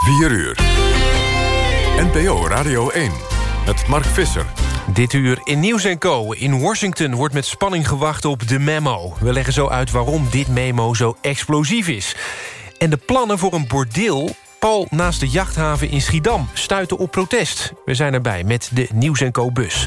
4 uur. NPO Radio 1 met Mark Visser. Dit uur in Nieuws Co. In Washington wordt met spanning gewacht op de memo. We leggen zo uit waarom dit memo zo explosief is. En de plannen voor een bordeel Paul naast de jachthaven in Schiedam stuiten op protest. We zijn erbij met de Nieuws Co-bus.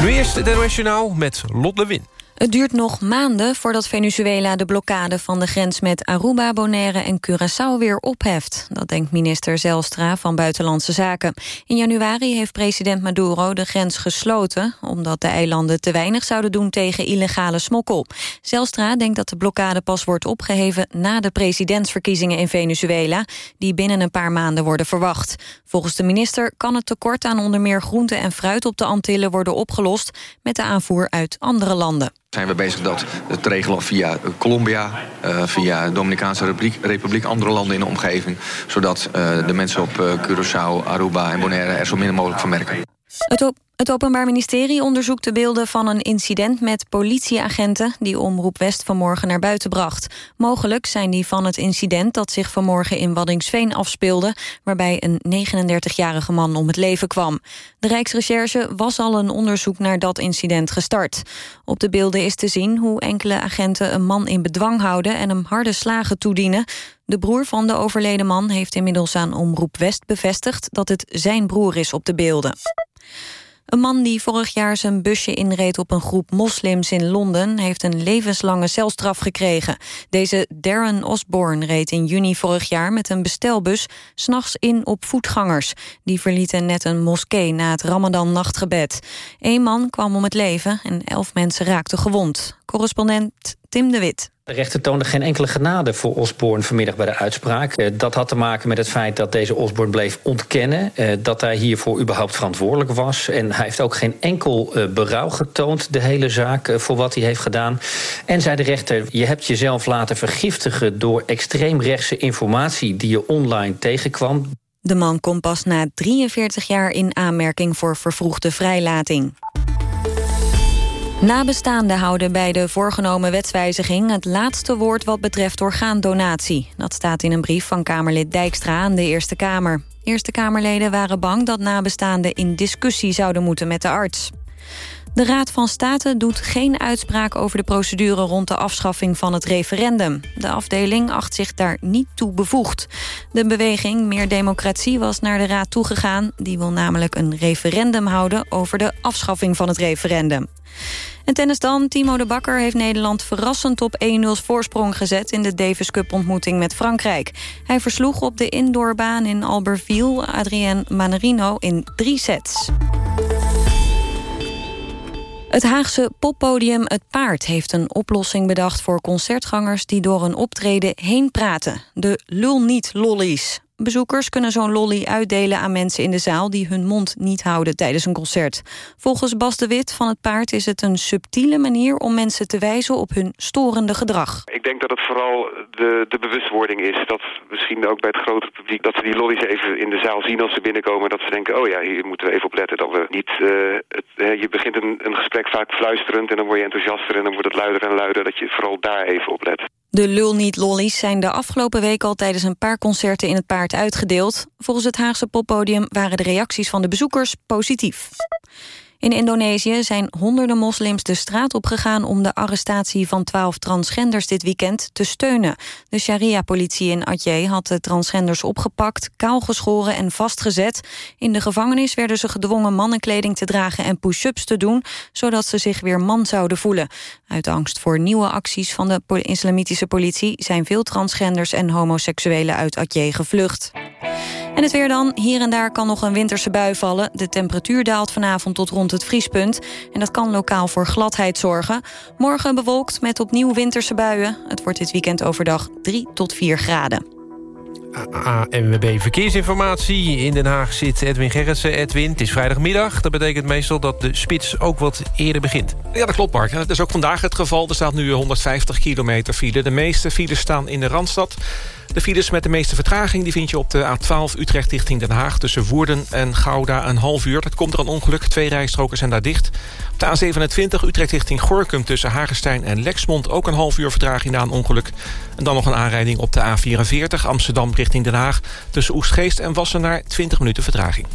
Nu eerst het NOS met Lot Lewin. Het duurt nog maanden voordat Venezuela de blokkade van de grens met Aruba, Bonaire en Curaçao weer opheft. Dat denkt minister Zelstra van Buitenlandse Zaken. In januari heeft president Maduro de grens gesloten... omdat de eilanden te weinig zouden doen tegen illegale smokkel. Zelstra denkt dat de blokkade pas wordt opgeheven... na de presidentsverkiezingen in Venezuela... die binnen een paar maanden worden verwacht. Volgens de minister kan het tekort aan onder meer groente en fruit... op de Antillen worden opgelost met de aanvoer uit andere landen zijn we bezig dat het regelen via Colombia, uh, via de Dominicaanse Republiek, Republiek, andere landen in de omgeving, zodat uh, de mensen op uh, Curaçao, Aruba en Bonaire er zo min mogelijk van merken. Het, op, het Openbaar Ministerie onderzoekt de beelden van een incident met politieagenten die Omroep West vanmorgen naar buiten bracht. Mogelijk zijn die van het incident dat zich vanmorgen in Waddingsveen afspeelde, waarbij een 39-jarige man om het leven kwam. De Rijksrecherche was al een onderzoek naar dat incident gestart. Op de beelden is te zien hoe enkele agenten een man in bedwang houden en hem harde slagen toedienen. De broer van de overleden man heeft inmiddels aan Omroep West bevestigd dat het zijn broer is op de beelden. Een man die vorig jaar zijn busje inreed op een groep moslims in Londen... heeft een levenslange celstraf gekregen. Deze Darren Osborne reed in juni vorig jaar met een bestelbus... s'nachts in op voetgangers. Die verlieten net een moskee na het Ramadan-nachtgebed. Eén man kwam om het leven en elf mensen raakten gewond. Correspondent Tim de Wit. De rechter toonde geen enkele genade voor Osborne vanmiddag bij de uitspraak. Eh, dat had te maken met het feit dat deze Osborne bleef ontkennen... Eh, dat hij hiervoor überhaupt verantwoordelijk was. En hij heeft ook geen enkel eh, berouw getoond, de hele zaak, voor wat hij heeft gedaan. En zei de rechter, je hebt jezelf laten vergiftigen... door extreemrechtse informatie die je online tegenkwam. De man komt pas na 43 jaar in aanmerking voor vervroegde vrijlating. Nabestaanden houden bij de voorgenomen wetswijziging... het laatste woord wat betreft orgaandonatie. Dat staat in een brief van Kamerlid Dijkstra aan de Eerste Kamer. Eerste Kamerleden waren bang dat nabestaanden in discussie zouden moeten met de arts. De Raad van State doet geen uitspraak over de procedure rond de afschaffing van het referendum. De afdeling acht zich daar niet toe bevoegd. De beweging Meer Democratie was naar de Raad toegegaan. Die wil namelijk een referendum houden over de afschaffing van het referendum. En tennis dan. Timo de Bakker heeft Nederland verrassend op 1-0 voorsprong gezet... in de Davis Cup ontmoeting met Frankrijk. Hij versloeg op de indoorbaan in Albertville Adrien Manarino in drie sets. Het Haagse poppodium Het Paard heeft een oplossing bedacht... voor concertgangers die door een optreden heen praten. De lul niet lollies. Bezoekers kunnen zo'n lolly uitdelen aan mensen in de zaal... die hun mond niet houden tijdens een concert. Volgens Bas de Wit van het Paard is het een subtiele manier... om mensen te wijzen op hun storende gedrag. Ik denk dat het vooral de, de bewustwording is. Dat misschien ook bij het grotere publiek... dat ze die lollies even in de zaal zien als ze binnenkomen... dat ze denken, oh ja, hier moeten we even op letten. Dat we niet, uh, je begint een, een gesprek vaak fluisterend... en dan word je enthousiaster en dan wordt het luider en luider... dat je vooral daar even op let. De lul niet lollies zijn de afgelopen week al tijdens een paar concerten in het paard uitgedeeld. Volgens het Haagse poppodium waren de reacties van de bezoekers positief. In Indonesië zijn honderden moslims de straat opgegaan... om de arrestatie van twaalf transgenders dit weekend te steunen. De sharia-politie in Aceh had de transgenders opgepakt... kaalgeschoren en vastgezet. In de gevangenis werden ze gedwongen mannenkleding te dragen... en push-ups te doen, zodat ze zich weer man zouden voelen. Uit angst voor nieuwe acties van de islamitische politie... zijn veel transgenders en homoseksuelen uit Aceh gevlucht. En het weer dan. Hier en daar kan nog een winterse bui vallen. De temperatuur daalt vanavond tot rond het vriespunt. En dat kan lokaal voor gladheid zorgen. Morgen bewolkt met opnieuw winterse buien. Het wordt dit weekend overdag 3 tot 4 graden. ANWB Verkeersinformatie. In Den Haag zit Edwin Gerritsen. Edwin, het is vrijdagmiddag. Dat betekent meestal dat de spits ook wat eerder begint. Ja, dat klopt, Mark. Dat is ook vandaag het geval. Er staat nu 150 kilometer file. De meeste files staan in de Randstad. De files met de meeste vertraging die vind je op de A12 Utrecht richting Den Haag... tussen Woerden en Gouda een half uur. Dat komt er een ongeluk, twee rijstroken zijn daar dicht. Op de A27 Utrecht richting Gorkum tussen Hagestein en Lexmond... ook een half uur vertraging na een ongeluk. En dan nog een aanrijding op de A44 Amsterdam richting Den Haag... tussen Oestgeest en Wassenaar 20 minuten vertraging.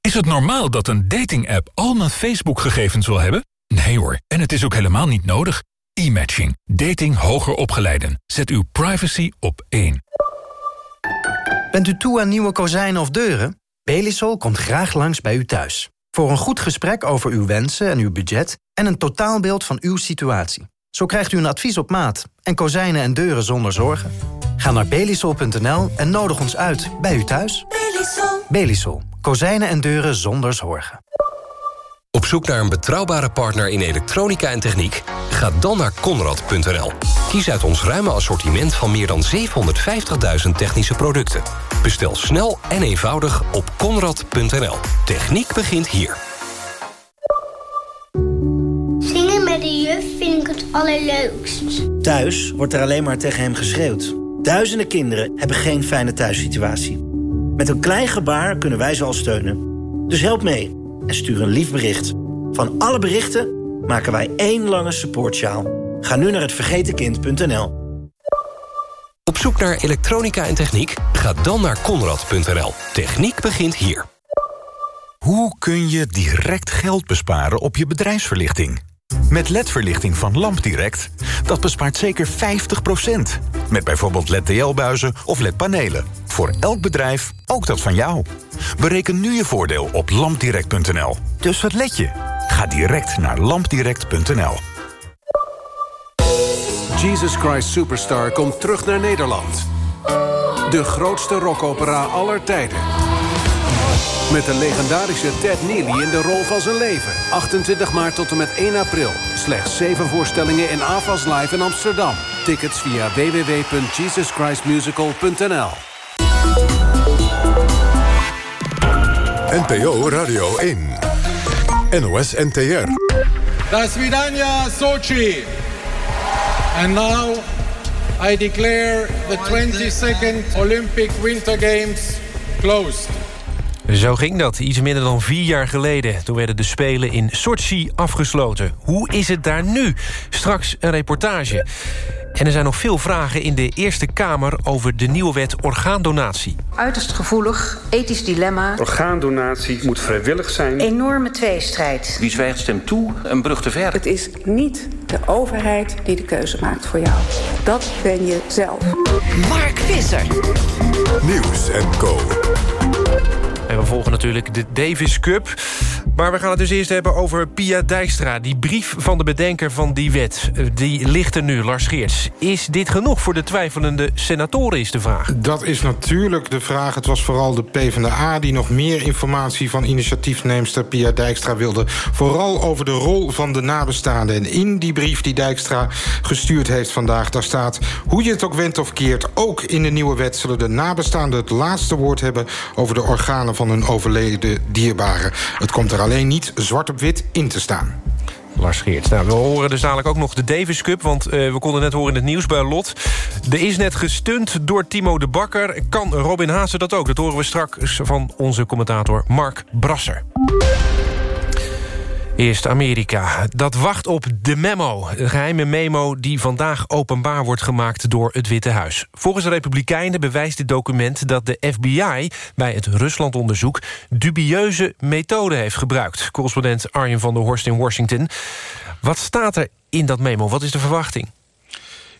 Is het normaal dat een dating-app al mijn Facebook-gegevens wil hebben? Nee hoor, en het is ook helemaal niet nodig. E-matching. Dating hoger opgeleiden. Zet uw privacy op één. Bent u toe aan nieuwe kozijnen of deuren? Belisol komt graag langs bij u thuis. Voor een goed gesprek over uw wensen en uw budget... en een totaalbeeld van uw situatie. Zo krijgt u een advies op maat en kozijnen en deuren zonder zorgen. Ga naar belisol.nl en nodig ons uit bij u thuis. Belisol. Belisol. Kozijnen en deuren zonder zorgen. Op zoek naar een betrouwbare partner in elektronica en techniek? Ga dan naar Conrad.nl. Kies uit ons ruime assortiment van meer dan 750.000 technische producten. Bestel snel en eenvoudig op Conrad.nl. Techniek begint hier. Zingen met de juf vind ik het allerleukst. Thuis wordt er alleen maar tegen hem geschreeuwd. Duizenden kinderen hebben geen fijne thuissituatie. Met een klein gebaar kunnen wij ze al steunen. Dus help mee en stuur een lief bericht. Van alle berichten maken wij één lange supportsjaal. Ga nu naar hetvergetenkind.nl. Op zoek naar elektronica en techniek? Ga dan naar Conrad.nl. Techniek begint hier. Hoe kun je direct geld besparen op je bedrijfsverlichting? Met LED-verlichting van LampDirect, dat bespaart zeker 50%. Met bijvoorbeeld LED-TL-buizen of LED-panelen. Voor elk bedrijf, ook dat van jou. Bereken nu je voordeel op lampdirect.nl. Dus wat let je? Ga direct naar lampdirect.nl. Jesus Christ Superstar komt terug naar Nederland. De grootste rockopera aller tijden. Met de legendarische Ted Neely in de rol van zijn leven. 28 maart tot en met 1 april. Slechts 7 voorstellingen in AFAS Live in Amsterdam. Tickets via www.jesuschristmusical.nl NPO Radio 1. NOS NTR. Dasvidania Sochi. And now I declare the 22nd Olympic Winter Games closed. Zo ging dat, iets minder dan vier jaar geleden. Toen werden de Spelen in Sochi afgesloten. Hoe is het daar nu? Straks een reportage. En er zijn nog veel vragen in de Eerste Kamer... over de nieuwe wet orgaandonatie. Uiterst gevoelig, ethisch dilemma. Orgaandonatie moet vrijwillig zijn. Enorme tweestrijd. Wie zwijgt stemt toe, een brug te ver. Het is niet de overheid die de keuze maakt voor jou. Dat ben je zelf. Mark Visser. Nieuws en Co. Volgen natuurlijk de Davis Cup. Maar we gaan het dus eerst hebben over Pia Dijkstra. Die brief van de bedenker van die wet, eh, die ligt er nu, Lars Geerts. Is dit genoeg voor de twijfelende senatoren, is de vraag? Dat is natuurlijk de vraag. Het was vooral de PvdA die nog meer informatie van initiatiefneemster Pia Dijkstra wilde. Vooral over de rol van de nabestaanden. En in die brief die Dijkstra gestuurd heeft vandaag... daar staat, hoe je het ook wendt of keert... ook in de nieuwe wet zullen de nabestaanden het laatste woord hebben... over de organen van hun overleden dierbaren. Het komt er alleen niet zwart op wit in te staan. Lars Geerts. Nou, we horen dus dadelijk ook nog de Davis Cup... want uh, we konden net horen in het nieuws bij Lot. Er is net gestunt door Timo de Bakker. Kan Robin Haase dat ook? Dat horen we straks van onze commentator Mark Brasser. Eerst Amerika. Dat wacht op de memo. Een geheime memo die vandaag openbaar wordt gemaakt door het Witte Huis. Volgens de Republikeinen bewijst dit document dat de FBI... bij het Ruslandonderzoek dubieuze methoden heeft gebruikt. Correspondent Arjen van der Horst in Washington. Wat staat er in dat memo? Wat is de verwachting?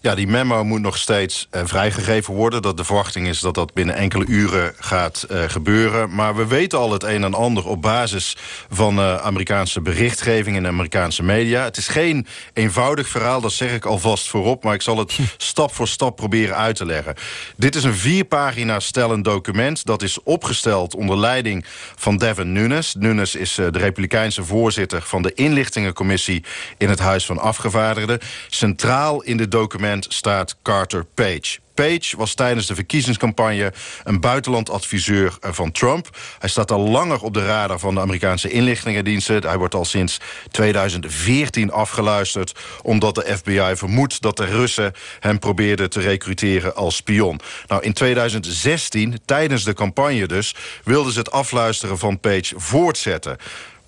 Ja, die memo moet nog steeds uh, vrijgegeven worden. Dat de verwachting is dat dat binnen enkele uren gaat uh, gebeuren. Maar we weten al het een en ander op basis van uh, Amerikaanse berichtgeving in de Amerikaanse media. Het is geen eenvoudig verhaal, dat zeg ik alvast voorop. Maar ik zal het stap voor stap proberen uit te leggen. Dit is een vier pagina stellend document. Dat is opgesteld onder leiding van Devin Nunes. Nunes is de Republikeinse voorzitter van de inlichtingencommissie in het Huis van Afgevaardigden. Centraal in dit document staat Carter Page. Page was tijdens de verkiezingscampagne een buitenlandadviseur eh, van Trump. Hij staat al langer op de radar van de Amerikaanse inlichtingendiensten. Hij wordt al sinds 2014 afgeluisterd... omdat de FBI vermoedt dat de Russen hem probeerden te recruteren als spion. Nou, in 2016, tijdens de campagne dus... wilden ze het afluisteren van Page voortzetten.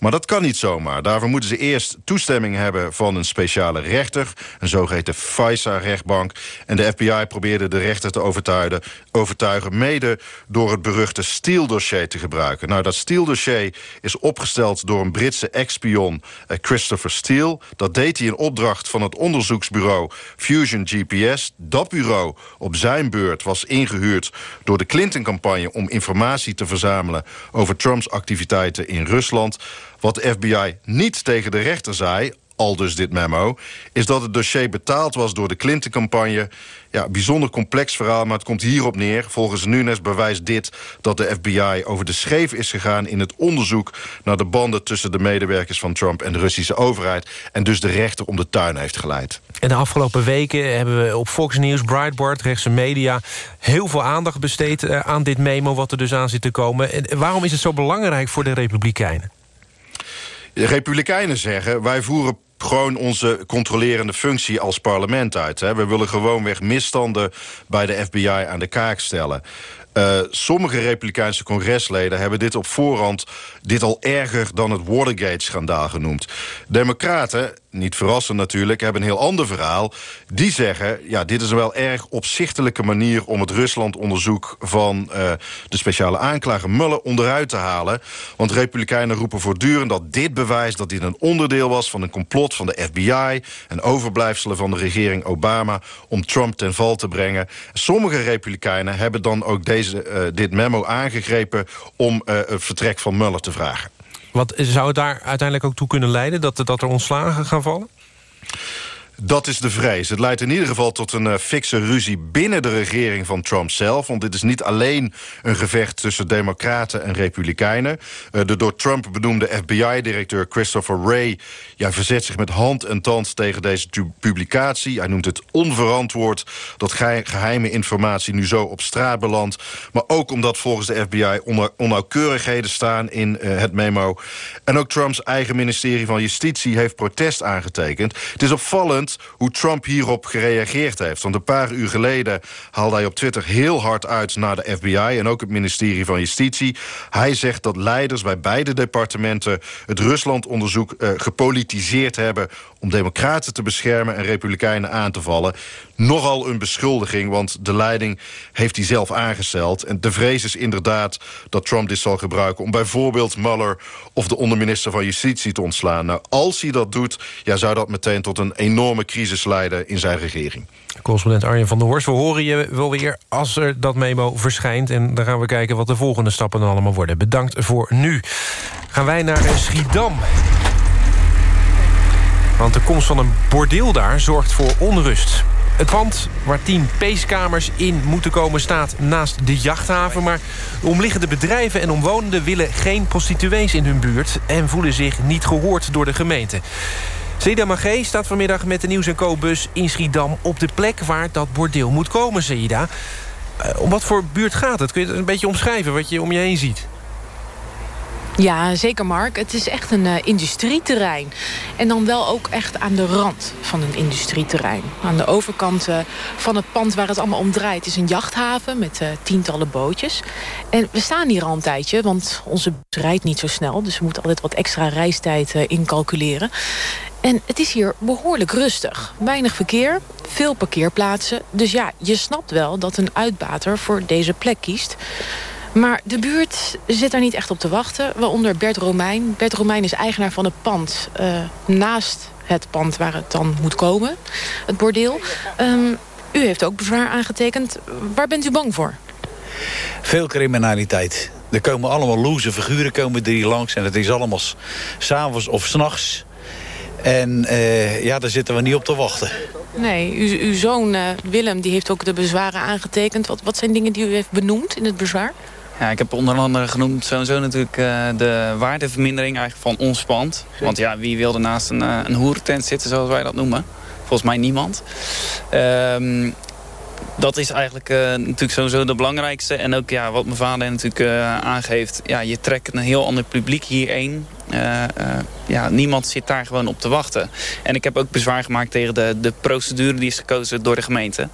Maar dat kan niet zomaar. Daarvoor moeten ze eerst toestemming hebben van een speciale rechter. Een zogeheten FISA-rechtbank. En de FBI probeerde de rechter te overtuigen, overtuigen... mede door het beruchte Steele-dossier te gebruiken. Nou, dat Steele-dossier is opgesteld door een Britse ex-spion... Eh, Christopher Steele. Dat deed hij in opdracht van het onderzoeksbureau Fusion GPS. Dat bureau op zijn beurt was ingehuurd door de Clinton-campagne... om informatie te verzamelen over Trumps activiteiten in Rusland... Wat de FBI niet tegen de rechter zei, al dus dit memo... is dat het dossier betaald was door de Clinton-campagne. Ja, bijzonder complex verhaal, maar het komt hierop neer. Volgens Nunes bewijst dit dat de FBI over de scheef is gegaan... in het onderzoek naar de banden tussen de medewerkers van Trump... en de Russische overheid. En dus de rechter om de tuin heeft geleid. En de afgelopen weken hebben we op Fox News, Breitbart, rechtse media... heel veel aandacht besteed eh, aan dit memo wat er dus aan zit te komen. En waarom is het zo belangrijk voor de Republikeinen? De Republikeinen zeggen, wij voeren gewoon onze controlerende functie als parlement uit. Hè. We willen gewoonweg misstanden bij de FBI aan de kaak stellen. Uh, sommige Republikeinse congresleden hebben dit op voorhand... dit al erger dan het Watergate-schandaal genoemd. Democraten, niet verrassend natuurlijk, hebben een heel ander verhaal. Die zeggen, ja, dit is een wel erg opzichtelijke manier... om het Rusland-onderzoek van uh, de speciale aanklager Muller onderuit te halen. Want Republikeinen roepen voortdurend dat dit bewijst... dat dit een onderdeel was van een complot van de FBI... en overblijfselen van de regering Obama om Trump ten val te brengen. Sommige Republikeinen hebben dan ook deze uh, dit memo aangegrepen... om uh, het vertrek van Muller te vragen. Wat zou het daar uiteindelijk ook toe kunnen leiden... dat, dat er ontslagen gaan vallen? Dat is de vrees. Het leidt in ieder geval tot een uh, fikse ruzie binnen de regering van Trump zelf. Want dit is niet alleen een gevecht tussen democraten en republikeinen. Uh, de door Trump benoemde FBI-directeur Christopher Wray... Verzet zich met hand en tand tegen deze publicatie. Hij noemt het onverantwoord dat geheime informatie nu zo op straat belandt. Maar ook omdat volgens de FBI onnauwkeurigheden staan in uh, het memo. En ook Trumps eigen ministerie van Justitie heeft protest aangetekend. Het is opvallend hoe Trump hierop gereageerd heeft. Want een paar uur geleden haalde hij op Twitter heel hard uit naar de FBI... en ook het ministerie van Justitie. Hij zegt dat leiders bij beide departementen... het Ruslandonderzoek uh, gepolitiseerd hebben... om democraten te beschermen en republikeinen aan te vallen. Nogal een beschuldiging, want de leiding heeft hij zelf aangesteld. En de vrees is inderdaad dat Trump dit zal gebruiken... om bijvoorbeeld Mueller of de onderminister van Justitie te ontslaan. Nou, als hij dat doet, ja, zou dat meteen tot een enorme crisis leiden in zijn regering. Correspondent Arjen van der Horst, we horen je wel weer als er dat memo verschijnt. En dan gaan we kijken wat de volgende stappen dan allemaal worden. Bedankt voor nu. Gaan wij naar Schiedam. Want de komst van een bordeel daar zorgt voor onrust. Het pand waar tien peeskamers in moeten komen staat naast de jachthaven... maar de omliggende bedrijven en omwonenden willen geen prostituees in hun buurt... en voelen zich niet gehoord door de gemeente. Seda Magé staat vanmiddag met de Nieuws Co-bus in Schiedam... op de plek waar dat bordeel moet komen, Seda. Uh, om wat voor buurt gaat het? Kun je het een beetje omschrijven wat je om je heen ziet? Ja, zeker Mark. Het is echt een uh, industrieterrein. En dan wel ook echt aan de rand van een industrieterrein. Aan de overkant uh, van het pand waar het allemaal om draait... is een jachthaven met uh, tientallen bootjes. En we staan hier al een tijdje, want onze bus rijdt niet zo snel. Dus we moeten altijd wat extra reistijd incalculeren. En het is hier behoorlijk rustig. Weinig verkeer, veel parkeerplaatsen. Dus ja, je snapt wel dat een uitbater voor deze plek kiest. Maar de buurt zit daar niet echt op te wachten. Waaronder Bert Romein. Bert Romein is eigenaar van het pand uh, naast het pand waar het dan moet komen. Het bordeel. Um, u heeft ook bezwaar aangetekend. Waar bent u bang voor? Veel criminaliteit. Er komen allemaal loze figuren komen er hier langs. En het is allemaal s'avonds of s'nachts. En uh, ja, daar zitten we niet op te wachten. Nee, uw, uw zoon uh, Willem die heeft ook de bezwaren aangetekend. Wat, wat zijn dingen die u heeft benoemd in het bezwaar? Ja, ik heb onder andere genoemd sowieso natuurlijk uh, de waardevermindering eigenlijk van ons pand. Want ja, wie wilde naast een, uh, een hoerentent zitten, zoals wij dat noemen? volgens mij niemand. Ehm, dat is eigenlijk uh, natuurlijk sowieso de belangrijkste. En ook ja, wat mijn vader natuurlijk uh, aangeeft. Ja, je trekt een heel ander publiek hierheen. Uh, ja, niemand zit daar gewoon op te wachten. En ik heb ook bezwaar gemaakt tegen de, de procedure die is gekozen door de gemeente.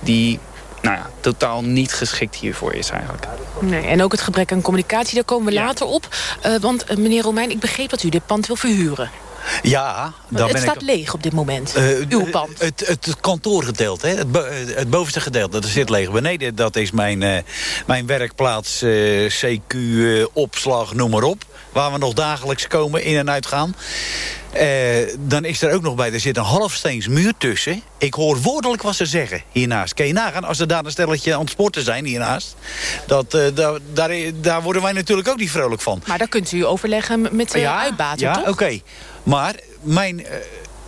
Die nou ja, totaal niet geschikt hiervoor is eigenlijk. Nee, en ook het gebrek aan communicatie, daar komen we later op. want meneer Romein, ik begreep dat u dit pand wil verhuren. Ja, dan het staat leeg op dit moment, uh, uw pand. Het, het kantoorgedeelte, hè, het, bo het, bovenste gedeelte, dat zit leeg. Beneden, dat is mijn, uh, mijn werkplaats, uh, CQ, opslag, noem maar op. Waar we nog dagelijks komen, in en uit gaan. dan is er ook nog bij, er zit een halfsteens muur tussen. Ik hoor woordelijk wat ze zeggen hiernaast. Kun je nagaan, als er daar een stelletje aan het sporten zijn hiernaast. Dat, daar, daar, daar, worden wij natuurlijk ook niet vrolijk van. Maar daar kunt u overleggen met de ja, uitbater, ja, oké. Maar mijn, uh,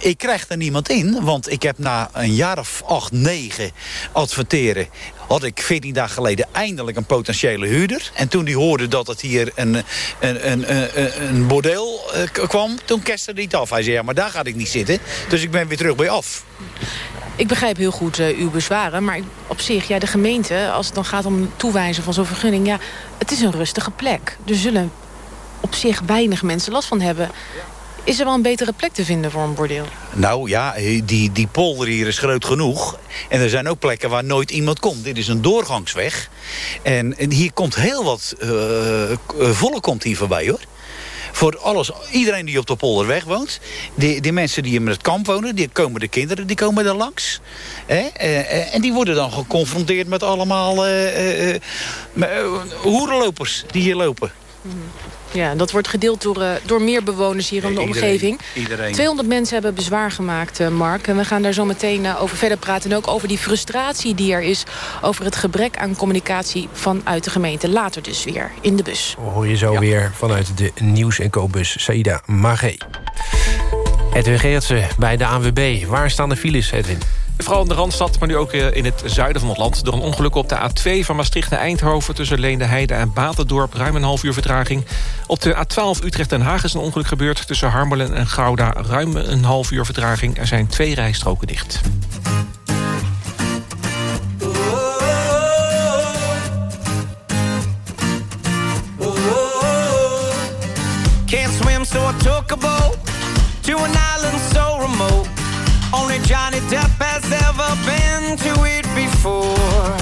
ik krijg er niemand in. Want ik heb na een jaar of acht, negen adverteren... had ik 14 dagen geleden eindelijk een potentiële huurder. En toen die hoorde dat het hier een, een, een, een, bordeel uh, kwam... toen kerste hij het af. Hij zei, ja, maar daar ga ik niet zitten. Dus ik ben weer terug bij af. Ik begrijp heel goed uh, uw bezwaren, maar op zich, ja, de gemeente... als het dan gaat om toewijzen van zo'n vergunning... ja, het is een rustige plek. Er zullen op zich weinig mensen last van hebben. Is er wel een betere plek te vinden voor een bordeel? Nou ja, die, die polder hier is groot genoeg. En er zijn ook plekken waar nooit iemand komt. Dit is een doorgangsweg. En, en hier komt heel wat uh, volle komt hier voorbij hoor. Voor alles, iedereen die op de polderweg woont. Die, die mensen die in het kamp wonen, die komen de kinderen, die komen er langs. Hè? en die worden dan geconfronteerd met allemaal uh, hoerenlopers die hier lopen. Mhm. Ja, dat wordt gedeeld door, uh, door meer bewoners hier in de omgeving. Iedereen. 200 mensen hebben bezwaar gemaakt, uh, Mark. En we gaan daar zo meteen uh, over verder praten. En ook over die frustratie die er is... over het gebrek aan communicatie vanuit de gemeente. Later dus weer in de bus. Hoor je zo ja. weer vanuit de Nieuws- en Co-bus Saida Magé. Edwin Geertsen bij de ANWB. Waar staan de files, Edwin? Vooral in de Randstad, maar nu ook in het zuiden van het land. Door een ongeluk op de A2 van Maastricht naar Eindhoven... tussen Leende Heide en Batendorp, ruim een half uur vertraging. Op de A12 Utrecht-Den Haag is een ongeluk gebeurd... tussen Harmelen en Gouda, ruim een half uur vertraging. Er zijn twee rijstroken dicht. Can't swim, so I a boat to an. Only Johnny Depp has ever been to it before.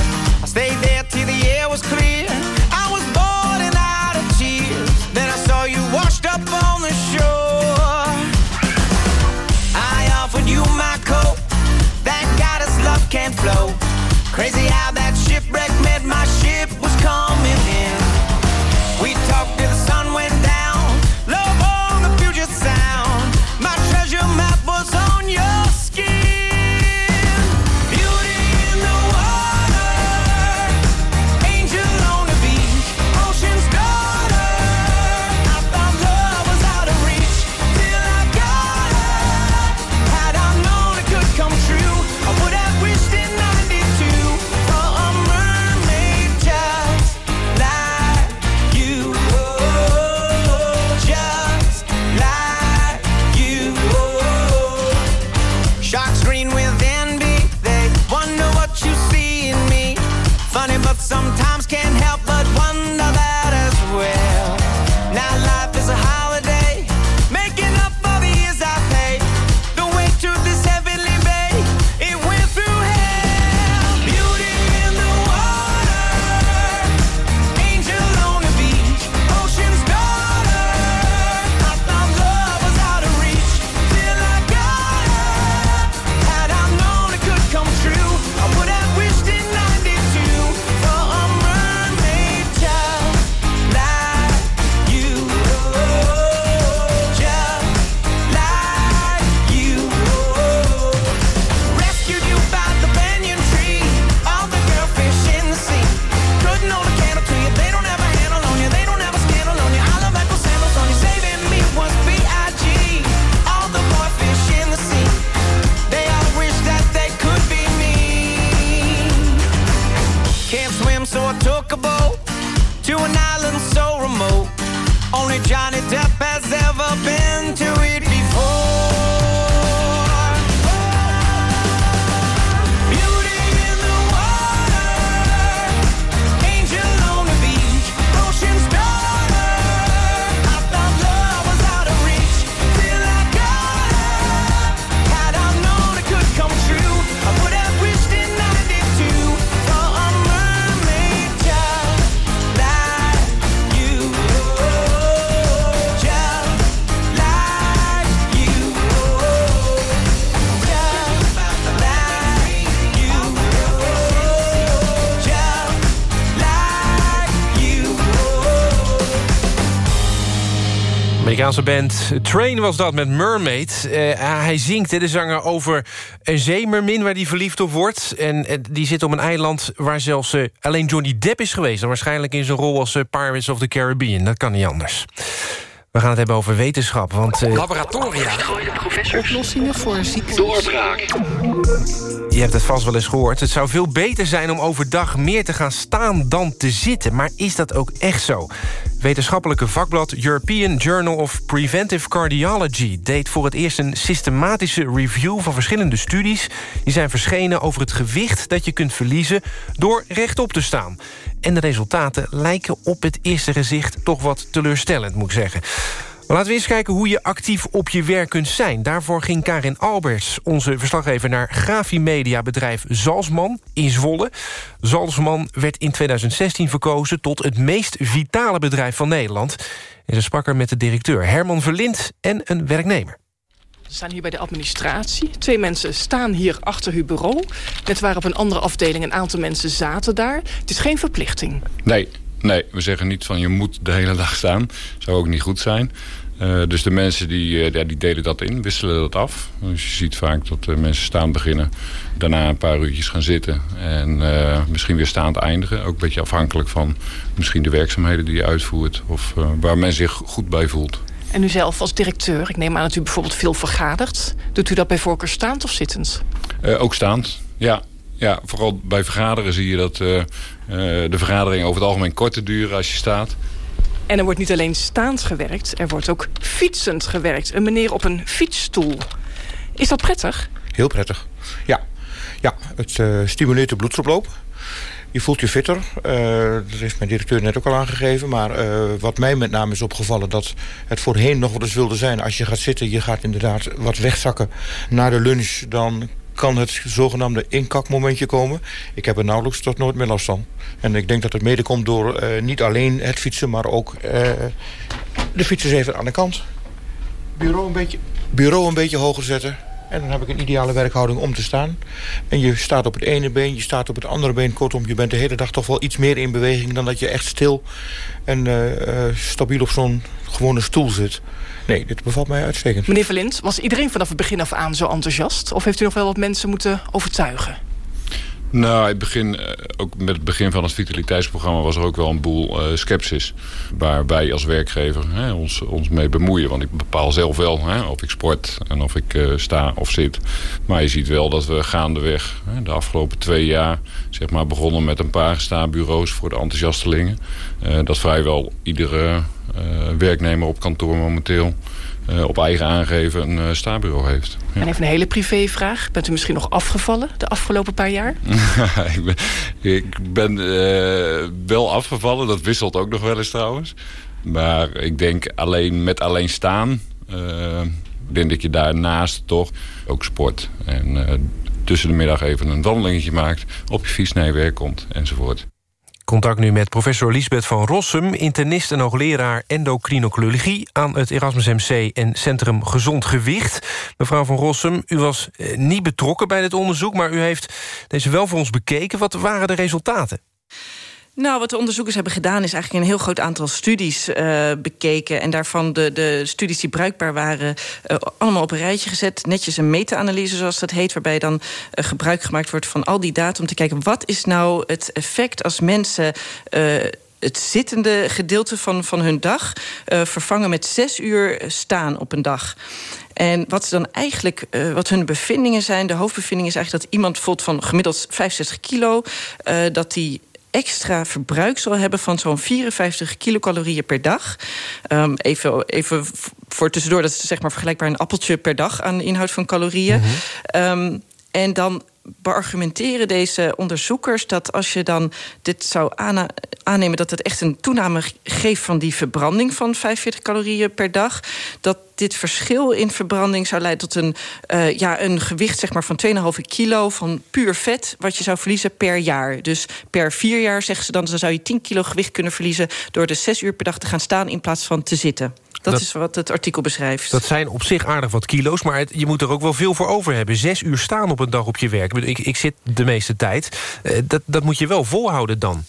I stayed there till the air was clear. I was bored and out of tears. Then I saw you washed up on the shore. I offered you my coat. That goddess love can't flow. Crazy Amerikaanse band Train was dat met Mermaid. Uh, hij zingt, de zanger, over een zeemermin waar hij verliefd op wordt. En uh, die zit op een eiland waar zelfs uh, alleen Johnny Depp is geweest. En waarschijnlijk in zijn rol als Pirates of the Caribbean. Dat kan niet anders. We gaan het hebben over wetenschap, want... Laboratoria. Oplossingen voor ziektes. Doorbraak. Je hebt het vast wel eens gehoord. Het zou veel beter zijn om overdag meer te gaan staan dan te zitten. Maar is dat ook echt zo? Wetenschappelijke vakblad European Journal of Preventive Cardiology... deed voor het eerst een systematische review van verschillende studies... die zijn verschenen over het gewicht dat je kunt verliezen... door rechtop te staan. En de resultaten lijken op het eerste gezicht toch wat teleurstellend, moet ik zeggen. Maar laten we eens kijken hoe je actief op je werk kunt zijn. Daarvoor ging Karin Alberts, onze verslaggever... naar grafiemediabedrijf Zalsman in Zwolle. Zalsman werd in 2016 verkozen tot het meest vitale bedrijf van Nederland. En ze sprak er met de directeur Herman Verlind en een werknemer. We staan hier bij de administratie. Twee mensen staan hier achter uw bureau. Net waren op een andere afdeling een aantal mensen zaten daar. Het is geen verplichting. Nee, nee we zeggen niet van je moet de hele dag staan. Zou ook niet goed zijn. Uh, dus de mensen die, uh, ja, die delen dat in, wisselen dat af. Dus je ziet vaak dat uh, mensen staan beginnen, daarna een paar uurtjes gaan zitten en misschien weer staand eindigen. Ook een beetje afhankelijk van misschien de werkzaamheden die je uitvoert of waar men zich goed bij voelt. En u zelf als directeur, ik neem aan dat u bijvoorbeeld veel vergadert. Doet u dat bij voorkeur staand of zittend? ook staand, ja. Ja, vooral bij vergaderen zie je dat de vergaderingen over het algemeen korter duren als je staat. En er wordt niet alleen staand gewerkt, er wordt ook fietsend gewerkt. Een meneer op een fietsstoel. Is dat prettig? Heel prettig, ja. Ja, het uh, stimuleert de bloedsoploop. Je voelt je fitter. Uh, dat heeft mijn directeur net ook al aangegeven. Maar uh, wat mij met name is opgevallen... dat het voorheen nog wel eens wilde zijn... als je gaat zitten, je gaat inderdaad wat wegzakken na de lunch... dan kan het zogenaamde inkakmomentje komen. Ik heb er nauwelijks tot nooit meer last van. En ik denk dat het mede komt door uh, niet alleen het fietsen... maar ook uh, de fietsers even aan de kant. Bureau een, beetje, bureau een beetje hoger zetten. En dan heb ik een ideale werkhouding om te staan. En je staat op het ene been, je staat op het andere been. Kortom, je bent de hele dag toch wel iets meer in beweging... dan dat je echt stil en uh, stabiel op zo'n gewone stoel zit. Nee, dit bevalt mij uitstekend. Meneer Verlind, was iedereen vanaf het begin af aan zo enthousiast? Of heeft u nog wel wat mensen moeten overtuigen? Nou, het begin, ook met het begin van het vitaliteitsprogramma was er ook wel een boel uh, sceptisch. Waar wij als werkgever hè, ons, ons mee bemoeien. Want ik bepaal zelf wel hè, of ik sport en of ik uh, sta of zit. Maar je ziet wel dat we gaandeweg hè, de afgelopen twee jaar... zeg maar begonnen met een paar staanbureaus voor de enthousiastelingen. Dat vrijwel iedere werknemer op kantoor momenteel op eigen aangeven een uh, stabureau heeft. Ja. En even een hele privévraag. Bent u misschien nog afgevallen de afgelopen paar jaar? ik ben, ik ben uh, wel afgevallen. Dat wisselt ook nog wel eens trouwens. Maar ik denk alleen met alleen staan... ik denk dat je daarnaast toch ook sport. En tussen de middag even een wandelingetje maakt... op je fiets naar je werk komt enzovoort. Contact nu met professor Lisbeth van Rossum... internist en hoogleraar endocrinologie... aan het Erasmus MC en Centrum Gezond Gewicht. Mevrouw van Rossum, u was eh, niet betrokken bij dit onderzoek... maar u heeft deze wel voor ons bekeken. Wat waren de resultaten? Nou, wat de onderzoekers hebben gedaan... is eigenlijk een heel groot aantal studies uh, bekeken. En daarvan de, de studies die bruikbaar waren... Uh, allemaal op een rijtje gezet. Netjes een meta-analyse, zoals dat heet... waarbij dan uh, gebruik gemaakt wordt van al die data... om te kijken, wat is nou het effect als mensen het zittende gedeelte van, van hun dag vervangen met zes uur staan op een dag. En wat dan eigenlijk, wat hun bevindingen zijn, de hoofdbevinding is eigenlijk dat iemand voelt van gemiddeld 65 kilo, dat die extra verbruik zal hebben van zo'n 54 kilocalorieën per dag. Um, even, even voor tussendoor, dat is zeg maar vergelijkbaar een appeltje per dag aan inhoud van calorieën. Mm -hmm. um, en dan beargumenteren deze onderzoekers dat als je dan dit zou aannemen dat het echt een toename geeft van die verbranding van 45 calorieën per dag, dat dit verschil in verbranding zou leiden tot een, uh, ja, een gewicht zeg maar, van 2,5 kilo van puur vet, wat je zou verliezen per jaar. Dus per vier jaar zeggen ze dan, dan zou je 10 kilo gewicht kunnen verliezen door de 6 uur per dag te gaan staan in plaats van te zitten. Dat, is wat het artikel beschrijft. Dat zijn op zich aardig wat kilo's, maar het, je moet er ook wel veel voor over hebben. Zes uur staan op een dag op je werk. Ik, ik zit de meeste tijd. Uh, dat, dat moet je wel volhouden dan.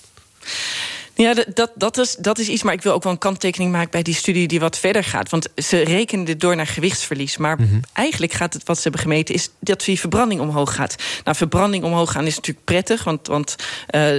Ja, dat, dat, is, dat is iets, maar ik wil ook wel een kanttekening maken bij die studie die wat verder gaat. Want ze rekenen dit door naar gewichtsverlies. Maar Mhm. eigenlijk gaat het wat ze hebben gemeten, is dat die verbranding omhoog gaat. Nou, verbranding omhoog gaan is natuurlijk prettig, want, want eh,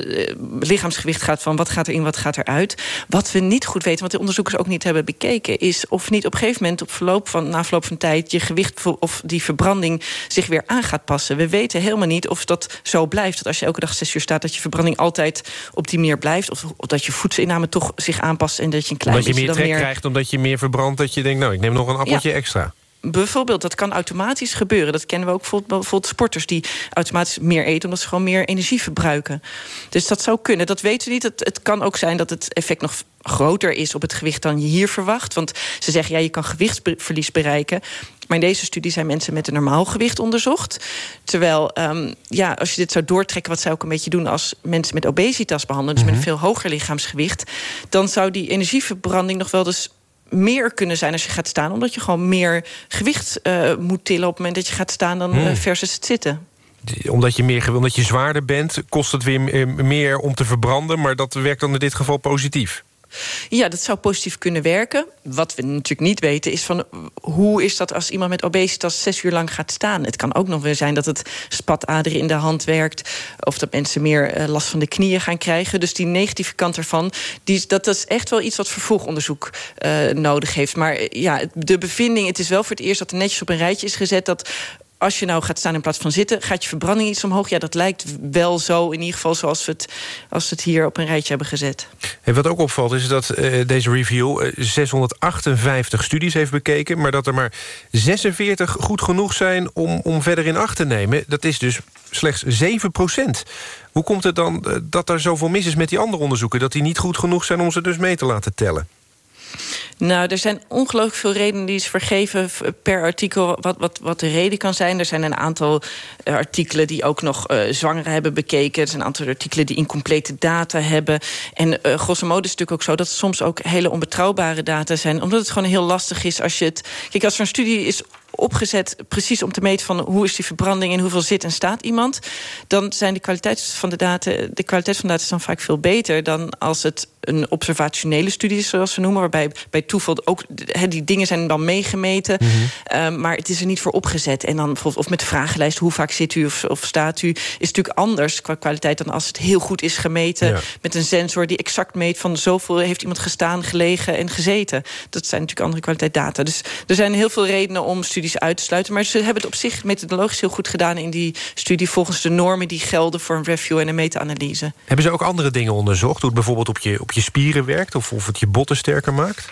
lichaamsgewicht gaat van wat gaat erin, wat gaat eruit. Wat we niet goed weten, wat de onderzoekers ook niet hebben bekeken, is of niet op een gegeven moment op verloop van, na verloop van tijd je gewicht of die verbranding zich weer aan gaat passen. We weten helemaal niet of dat zo blijft. Dat als je elke dag zes uur staat, dat je verbranding altijd op die manier blijft. Of, of dat je voedseliname toch zich aanpast en dat je een klein Omdat je meer beetje trek krijgt, omdat je meer verbrandt... dat je denkt, nou, ik neem nog een appeltje Ja. extra. Bijvoorbeeld, dat kan automatisch gebeuren. Dat kennen we ook bijvoorbeeld, bijvoorbeeld sporters die automatisch meer eten omdat ze gewoon meer energie verbruiken. Dus dat zou kunnen. Dat weten we niet. Het, het kan ook zijn dat het effect nog groter is op het gewicht dan je hier verwacht. Want ze zeggen ja, je kan gewichtsverlies bereiken. Maar in deze studie zijn mensen met een normaal gewicht onderzocht. Terwijl, ehm, ja, als je dit zou doortrekken, wat zij ook een beetje doen als mensen met obesitas behandelen, dus met een veel hoger lichaamsgewicht, dan zou die energieverbranding nog wel dus meer kunnen zijn als je gaat staan. Omdat je gewoon meer gewicht eh, moet tillen op het moment dat je gaat staan dan Hmm. eh, versus het zitten. Omdat je, meer, omdat je zwaarder bent, kost het weer meer om te verbranden... maar dat werkt dan in dit geval positief. Ja, dat zou positief kunnen werken. Wat we natuurlijk niet weten is van hoe is dat als iemand met obesitas zes uur lang gaat staan. Het kan ook nog weer zijn dat het spataderen in de hand werkt, of dat mensen meer eh, last van de knieën gaan krijgen. Dus die negatieve kant ervan, die, is- dat is echt wel iets wat vervolgonderzoek eh, nodig heeft. Maar eh, ja, de bevinding, het is wel voor het eerst dat er netjes op een rijtje is gezet dat als je nou gaat staan in plaats van zitten, gaat je verbranding iets omhoog. Ja, dat lijkt wel zo, in ieder geval zoals we het, als het hier op een rijtje hebben gezet. En wat ook opvalt is dat eh, deze review eh, 658 studies heeft bekeken... maar dat er maar 46 goed genoeg zijn om, om verder in acht te nemen. Dat is dus slechts 7 procent. Hoe komt het dan eh, dat er zoveel mis is met die andere onderzoeken... dat die niet goed genoeg zijn om ze dus mee te laten tellen? Nou, er zijn ongelooflijk veel redenen die is vergeven per artikel wat, wat, wat de reden kan zijn. Er zijn een aantal eh, artikelen die ook nog eh zwangeren hebben bekeken. Er zijn een aantal artikelen die incomplete data hebben. En eh grosso modo is het natuurlijk ook zo dat het soms ook hele onbetrouwbare data zijn. Omdat het gewoon heel lastig is als je het... Kijk, als een studie is opgezet precies om te meten van hoe is die verbranding en hoeveel zit en staat iemand, dan zijn de kwaliteit van de data, de kwaliteit van de data is dan vaak veel beter dan als het een observationele studie is, zoals we noemen, waarbij bij toeval ook he, die dingen zijn dan meegemeten, um, maar het is er niet voor opgezet. En dan bijvoorbeeld of met de vragenlijst hoe vaak zit u of, of staat u, is natuurlijk anders qua kwaliteit dan als het heel goed is gemeten Ja. met een sensor die exact meet van zoveel heeft iemand gestaan, gelegen en gezeten. Dat zijn natuurlijk andere kwaliteit data. Dus er zijn heel veel redenen om studies uit te sluiten. Maar ze hebben het op zich methodologisch heel goed gedaan in die studie volgens de normen die gelden voor een review en een meta-analyse. Hebben ze ook andere dingen onderzocht? Hoe het bijvoorbeeld op je, op je spieren werkt? Of of het je botten sterker maakt?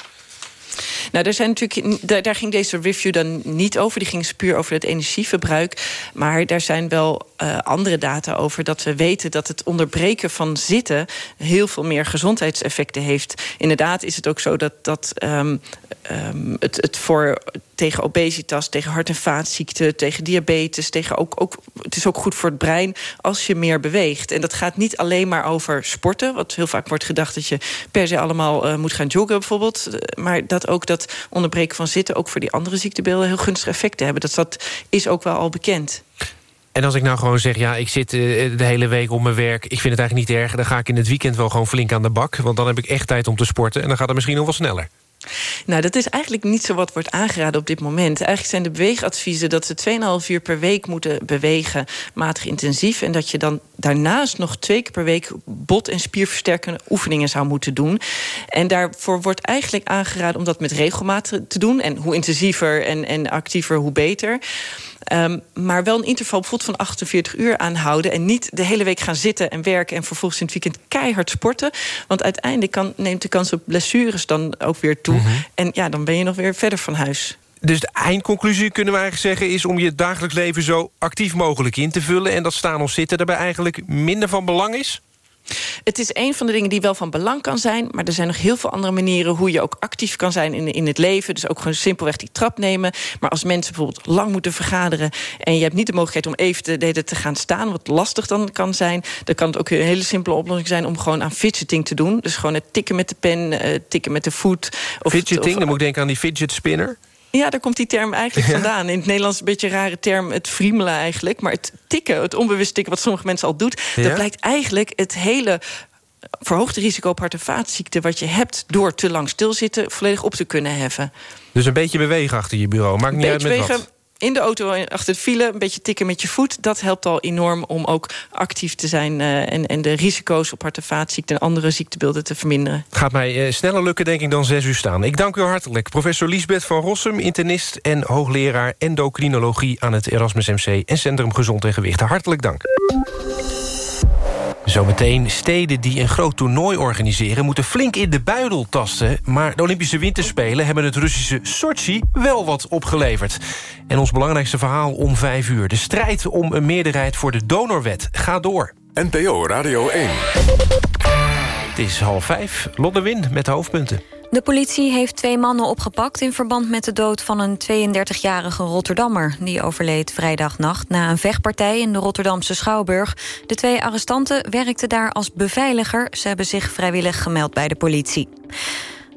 Nou, daar, zijn natuurlijk, daar, daar ging deze review dan niet over. Die ging puur over het energieverbruik. Maar daar zijn wel uh, andere data over dat we weten dat het onderbreken van zitten heel veel meer gezondheidseffecten heeft. Inderdaad is het ook zo dat, dat um, um, het, het voor tegen obesitas, tegen hart- en vaatziekten, tegen diabetes, tegen ook, ook, het is ook goed voor het brein als je meer beweegt. En dat gaat niet alleen maar over sporten, wat heel vaak wordt gedacht dat je per se allemaal uh, moet gaan joggen bijvoorbeeld, maar dat ook dat onderbreken van zitten ook voor die andere ziektebeelden heel gunstige effecten hebben. Dat, dat is ook wel al bekend. En als ik nou gewoon zeg, ja, ik zit uh, de hele week op mijn werk... ik vind het eigenlijk niet erg, dan ga ik in het weekend wel gewoon flink aan de bak... want dan heb ik echt tijd om te sporten en dan gaat het misschien nog wel sneller. Nou, dat is eigenlijk niet zo wat wordt aangeraden op dit moment. Eigenlijk zijn de beweegadviezen dat ze 2,5 uur per week moeten bewegen, matig intensief. En dat je dan daarnaast nog twee keer per week bot- en spierversterkende oefeningen zou moeten doen. En daarvoor wordt eigenlijk aangeraden om dat met regelmaat te doen. En hoe intensiever en, en actiever, hoe beter. Um, maar wel een interval bijvoorbeeld van 48 uur aanhouden. En niet de hele week gaan zitten en werken en vervolgens in het weekend keihard sporten. Want uiteindelijk kan, neemt de kans op blessures dan ook weer toe. Mm -hmm. En ja, dan ben je nog weer verder van huis. Dus de eindconclusie kunnen we eigenlijk zeggen... is om je dagelijks leven zo actief mogelijk in te vullen... en dat staan of zitten daarbij eigenlijk minder van belang is? Het is een van de dingen die wel van belang kan zijn... maar er zijn nog heel veel andere manieren hoe je ook actief kan zijn in, in het leven. Dus ook gewoon simpelweg die trap nemen. Maar als mensen bijvoorbeeld lang moeten vergaderen... en je hebt niet de mogelijkheid om even te, te gaan staan... wat lastig dan kan zijn... dan kan het ook een hele simpele oplossing zijn... om gewoon aan fidgeting te doen. Dus gewoon het tikken met de pen, uh, tikken met de voet. Of fidgeting, het, of, dan moet ik denken aan die fidget spinner... Ja, daar komt die term eigenlijk ja. vandaan. In het Nederlands een beetje een rare term, het friemelen eigenlijk. Maar het tikken, het onbewust tikken wat sommige mensen al doen... Ja? dat blijkt eigenlijk het hele verhoogde risico op hart- en vaatziekten... wat je hebt door te lang stilzitten, volledig op te kunnen heffen. Dus een beetje bewegen achter je bureau. Maakt niet uit met bewegen, wat. In de auto achter het file, een beetje tikken met je voet. Dat helpt al enorm om ook actief te zijn... eh, en, en de risico's op hart- en vaatziekten en andere ziektebeelden te verminderen. Gaat mij eh, sneller lukken, denk ik, dan zes uur staan. Ik dank u hartelijk. Professor Liesbeth van Rossum, internist en hoogleraar endocrinologie... aan het Erasmus MC en Centrum Gezond en Gewicht. Hartelijk dank. Zometeen steden die een groot toernooi organiseren... moeten flink in de buidel tasten. Maar de Olympische Winterspelen hebben het Russische Sochi wel wat opgeleverd. En ons belangrijkste verhaal om vijf uur. De strijd om een meerderheid voor de donorwet gaat door. NPO Radio 1. Het is half vijf. Lotte Wind met de hoofdpunten. De politie heeft twee mannen opgepakt in verband met de dood van een 32-jarige Rotterdammer. Die overleed vrijdagnacht na een vechtpartij in de Rotterdamse Schouwburg. De twee arrestanten werkten daar als beveiliger. Ze hebben zich vrijwillig gemeld bij de politie.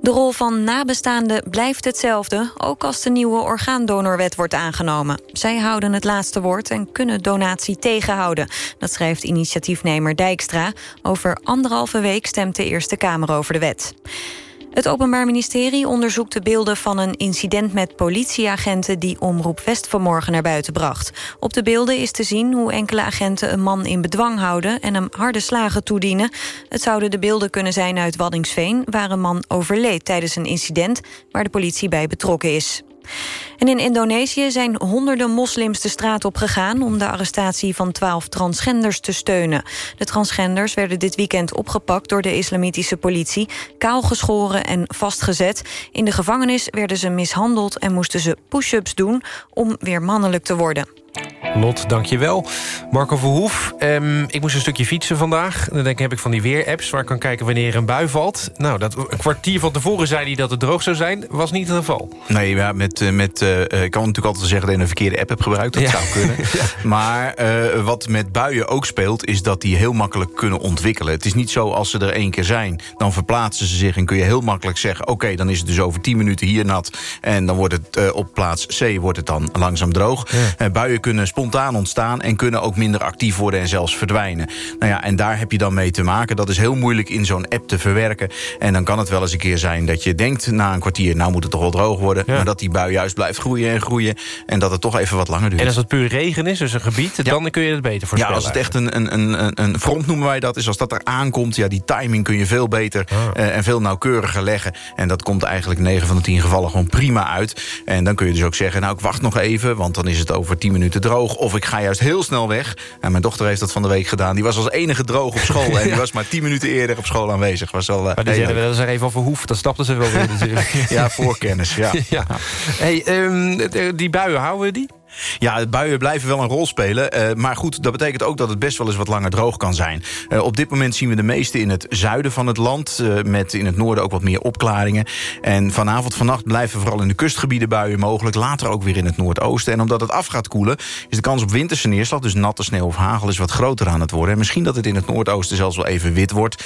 De rol van nabestaanden blijft hetzelfde, ook als de nieuwe orgaandonorwet wordt aangenomen. Zij houden het laatste woord en kunnen donatie tegenhouden. Dat schrijft initiatiefnemer Dijkstra. Over anderhalve week stemt de Eerste Kamer over de wet. Het Openbaar Ministerie onderzoekt de beelden van een incident met politieagenten die Omroep West vanmorgen naar buiten bracht. Op de beelden is te zien hoe enkele agenten een man in bedwang houden en hem harde slagen toedienen. Het zouden de beelden kunnen zijn uit Waddinxveen, waar een man overleed tijdens een incident waar de politie bij betrokken is. En in Indonesië zijn honderden moslims de straat op gegaan... om de arrestatie van twaalf transgenders te steunen. De transgenders werden dit weekend opgepakt door de islamitische politie... kaalgeschoren en vastgezet. In de gevangenis werden ze mishandeld en moesten ze push-ups doen... om weer mannelijk te worden. Lot, dank je wel. Marco Verhoef, ehm, ik moest een stukje fietsen vandaag. Dan denk ik, heb ik van die weer-apps waar ik kan kijken wanneer een bui valt. Nou, dat, een kwartier van tevoren zei hij dat het droog zou zijn. Was niet het geval. Nee, ja, met, eh, met, uh, ik kan natuurlijk altijd zeggen dat je een verkeerde app hebt gebruikt. Dat Ja. zou kunnen. Maar eh, wat met buien ook speelt, is dat die heel makkelijk kunnen ontwikkelen. Het is niet zo als ze er één keer zijn, dan verplaatsen ze zich... en kun je heel makkelijk zeggen, oké, dan is het dus over 10 minuten hier nat... en dan wordt het eh, op plaats C wordt het dan langzaam droog. Eh, buien kunnen spontaan ontstaan en kunnen ook minder actief worden... en zelfs verdwijnen. Nou ja, en daar heb je dan mee te maken. Dat is heel moeilijk in zo'n app te verwerken. En dan kan het wel eens een keer zijn dat je denkt na een kwartier... nou moet het toch wel droog worden, maar dat die bui juist blijft groeien en groeien... en dat het toch even wat langer duurt. En als het puur regen is, dus een gebied, dan kun je het beter Ja, voorspellen. als het echt een, een, een, een- front noemen wij dat is, als dat er aankomt, ja, die timing kun je veel beter eh, en veel nauwkeuriger leggen. En dat komt eigenlijk 9 van de 10 gevallen gewoon prima uit. En dan kun je dus ook zeggen, nou, ik wacht nog even, want dan is het over 10 minuten droog. Of ik ga juist heel snel weg. En mijn dochter heeft dat van de week gedaan. Die was als enige droog op school. En die was maar 10 minuten eerder op school aanwezig. Was wel, eh, Maar die eens er even over Verhoef. Dat snapten ze wel weer natuurlijk. Ja, voorkennis, ja. ja. Hey, ehm, die buien, houden we die? Ja, buien blijven wel een rol spelen. eh, maar goed, dat betekent ook dat het best wel eens wat langer droog kan zijn. Eh, op dit moment zien we de meeste in het zuiden van het land. eh, met in het noorden ook wat meer opklaringen. En vanavond, vannacht blijven vooral in de kustgebieden buien mogelijk. Later ook weer in het noordoosten. En omdat het af gaat koelen, is de kans op winterse neerslag... dus natte sneeuw of hagel, is wat groter aan het worden. En misschien dat het in het noordoosten zelfs wel even wit wordt.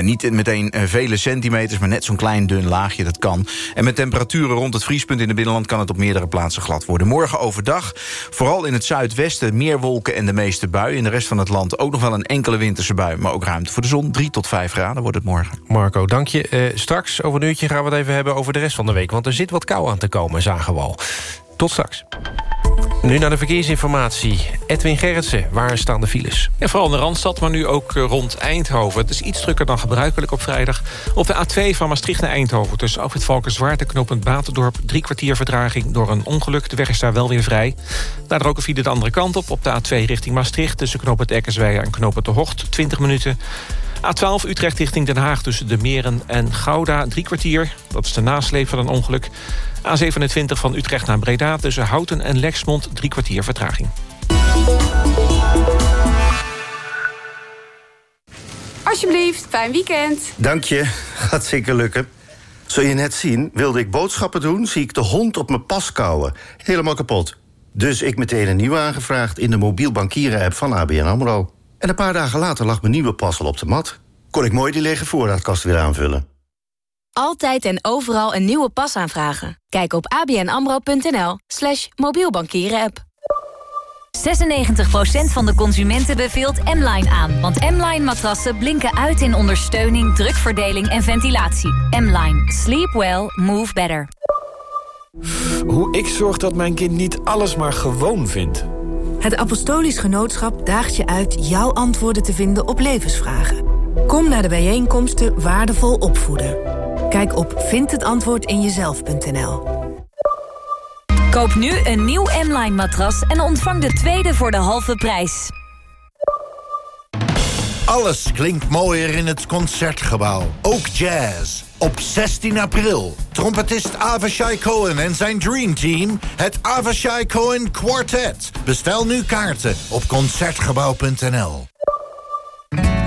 Niet meteen vele centimeters, maar net zo'n klein dun laagje, dat kan. En met temperaturen rond het vriespunt in het binnenland... kan het op meerdere plaatsen glad worden. Morgen overdag, vooral in het zuidwesten... meer wolken en de meeste buien. In de rest van het land ook nog wel een enkele winterse bui... maar ook ruimte voor de zon. 3 tot 5 graden wordt het morgen. Marco, dank je. Eh, straks, over een uurtje, gaan we het even hebben over de rest van de week. Want er zit wat kou aan te komen, zagen we al. Tot straks. Nu naar de verkeersinformatie. Edwin Gerritsen, waar staan de files? Ja, vooral in de Randstad, maar nu ook eh, rond Eindhoven. Het is iets drukker dan gebruikelijk op vrijdag. Op de A2 van Maastricht naar Eindhoven... tussen Afrit Valkenswaard en knooppunt Batendorp... drie kwartier vertraging door een ongeluk. De weg is daar wel weer vrij. Daardoor ook een file de andere kant op. Op de A2 richting Maastricht tussen knooppunt Eckersweijer en knooppunt De Hocht... 20 minuten. A12 Utrecht richting Den Haag tussen de Meren en Gouda. Drie kwartier, dat is de nasleep van een ongeluk. A27 van Utrecht naar Breda tussen Houten en Lexmond. Drie kwartier vertraging. Alsjeblieft, fijn weekend. Dank je, gaat zeker lukken. Zul je net zien, wilde ik boodschappen doen... zie ik de hond op mijn pas kauwen. Helemaal kapot. Dus ik meteen een nieuwe aangevraagd... in de mobiel bankieren-app van ABN AMRO. En een paar dagen later lag mijn nieuwe pas al op de mat. Kon ik mooi die lege voorraadkast weer aanvullen. Altijd en overal een nieuwe pas aanvragen. Kijk op abnamro.nl slash mobielbankieren-app. 96% van de consumenten beveelt M-Line aan. Want M-Line matrassen blinken uit in ondersteuning, drukverdeling en ventilatie. M-Line. Sleep well. Move better. Hoe ik zorg dat mijn kind niet alles maar gewoon vindt. Het Apostolisch Genootschap daagt je uit jouw antwoorden te vinden op levensvragen. Kom naar de bijeenkomsten Waardevol Opvoeden. Kijk op vindhetantwoordinjezelf.nl Koop nu een nieuw M-Line matras en ontvang de tweede voor de halve prijs. Alles klinkt mooier in het Concertgebouw. Ook jazz. Op 16 april. Trompetist Avishai Cohen en zijn Dream Team. Het Avishai Cohen Quartet. Bestel nu kaarten op Concertgebouw.nl.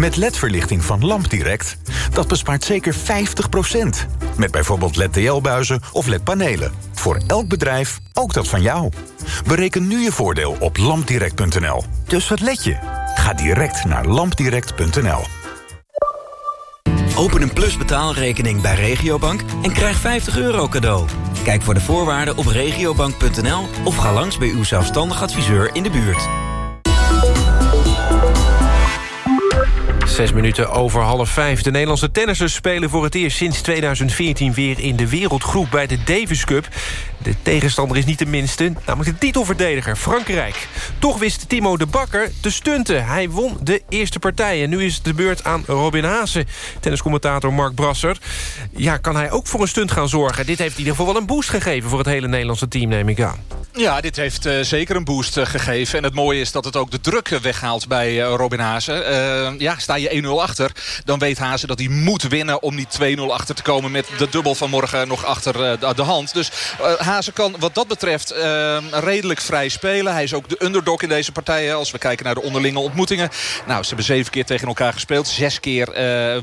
Met LED-verlichting van LampDirect, dat bespaart zeker 50%. Met bijvoorbeeld LED-TL-buizen of LED-panelen. Voor elk bedrijf, ook dat van jou. Bereken nu je voordeel op lampdirect.nl. Dus wat let je? Ga direct naar lampdirect.nl. Open een Plus betaalrekening bij Regiobank en krijg 50 euro cadeau. Kijk voor de voorwaarden op regiobank.nl of ga langs bij uw zelfstandig adviseur in de buurt. Zes minuten over half vijf. De Nederlandse tennissers spelen voor het eerst sinds 2014 weer in de wereldgroep bij de Davis Cup. De tegenstander is niet de minste, namelijk de titelverdediger Frankrijk. Toch wist Timo de Bakker te stunten. Hij won de eerste partij en nu is het de beurt aan Robin Haase. Tenniscommentator Mark Brasser. Ja, kan hij ook voor een stunt gaan zorgen? Dit heeft in ieder geval wel een boost gegeven voor het hele Nederlandse team, neem ik aan. Ja, dit heeft uh, zeker een boost uh, gegeven. En het mooie is dat het ook de druk weghaalt bij Robin Haase. ja, sta 1-0 achter, dan weet Haase dat hij moet winnen... om niet 2-0 achter te komen met de dubbel van morgen nog achter de, de hand. Dus Haase kan wat dat betreft redelijk vrij spelen. Hij is ook de underdog in deze partijen. Als we kijken naar de onderlinge ontmoetingen. Nou, ze hebben zeven keer tegen elkaar gespeeld. Zes keer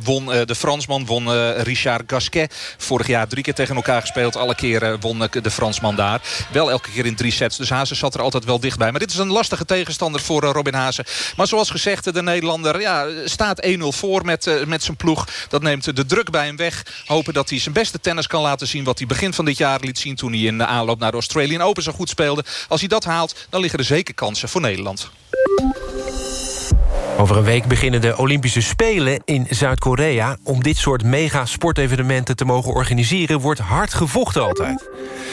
won de Fransman, won Richard Gasquet. Vorig jaar drie keer tegen elkaar gespeeld. Alle keren won de Fransman daar. Wel elke keer in drie sets. Dus Hazen zat er altijd wel dichtbij. Maar dit is een lastige tegenstander voor Robin Hazen. Maar zoals gezegd, de Nederlander ja, staat 1-0 voor met, uh, met zijn ploeg. Dat neemt de druk bij hem weg. Hopen dat hij zijn beste tennis kan laten zien... wat hij begin van dit jaar liet zien toen hij in de aanloop naar de Australian Open zo goed speelde. Als hij dat haalt, dan liggen er zeker kansen voor Nederland. Over een week beginnen de Olympische Spelen in Zuid-Korea. Om dit soort mega-sportevenementen te mogen organiseren... wordt hard gevochten altijd.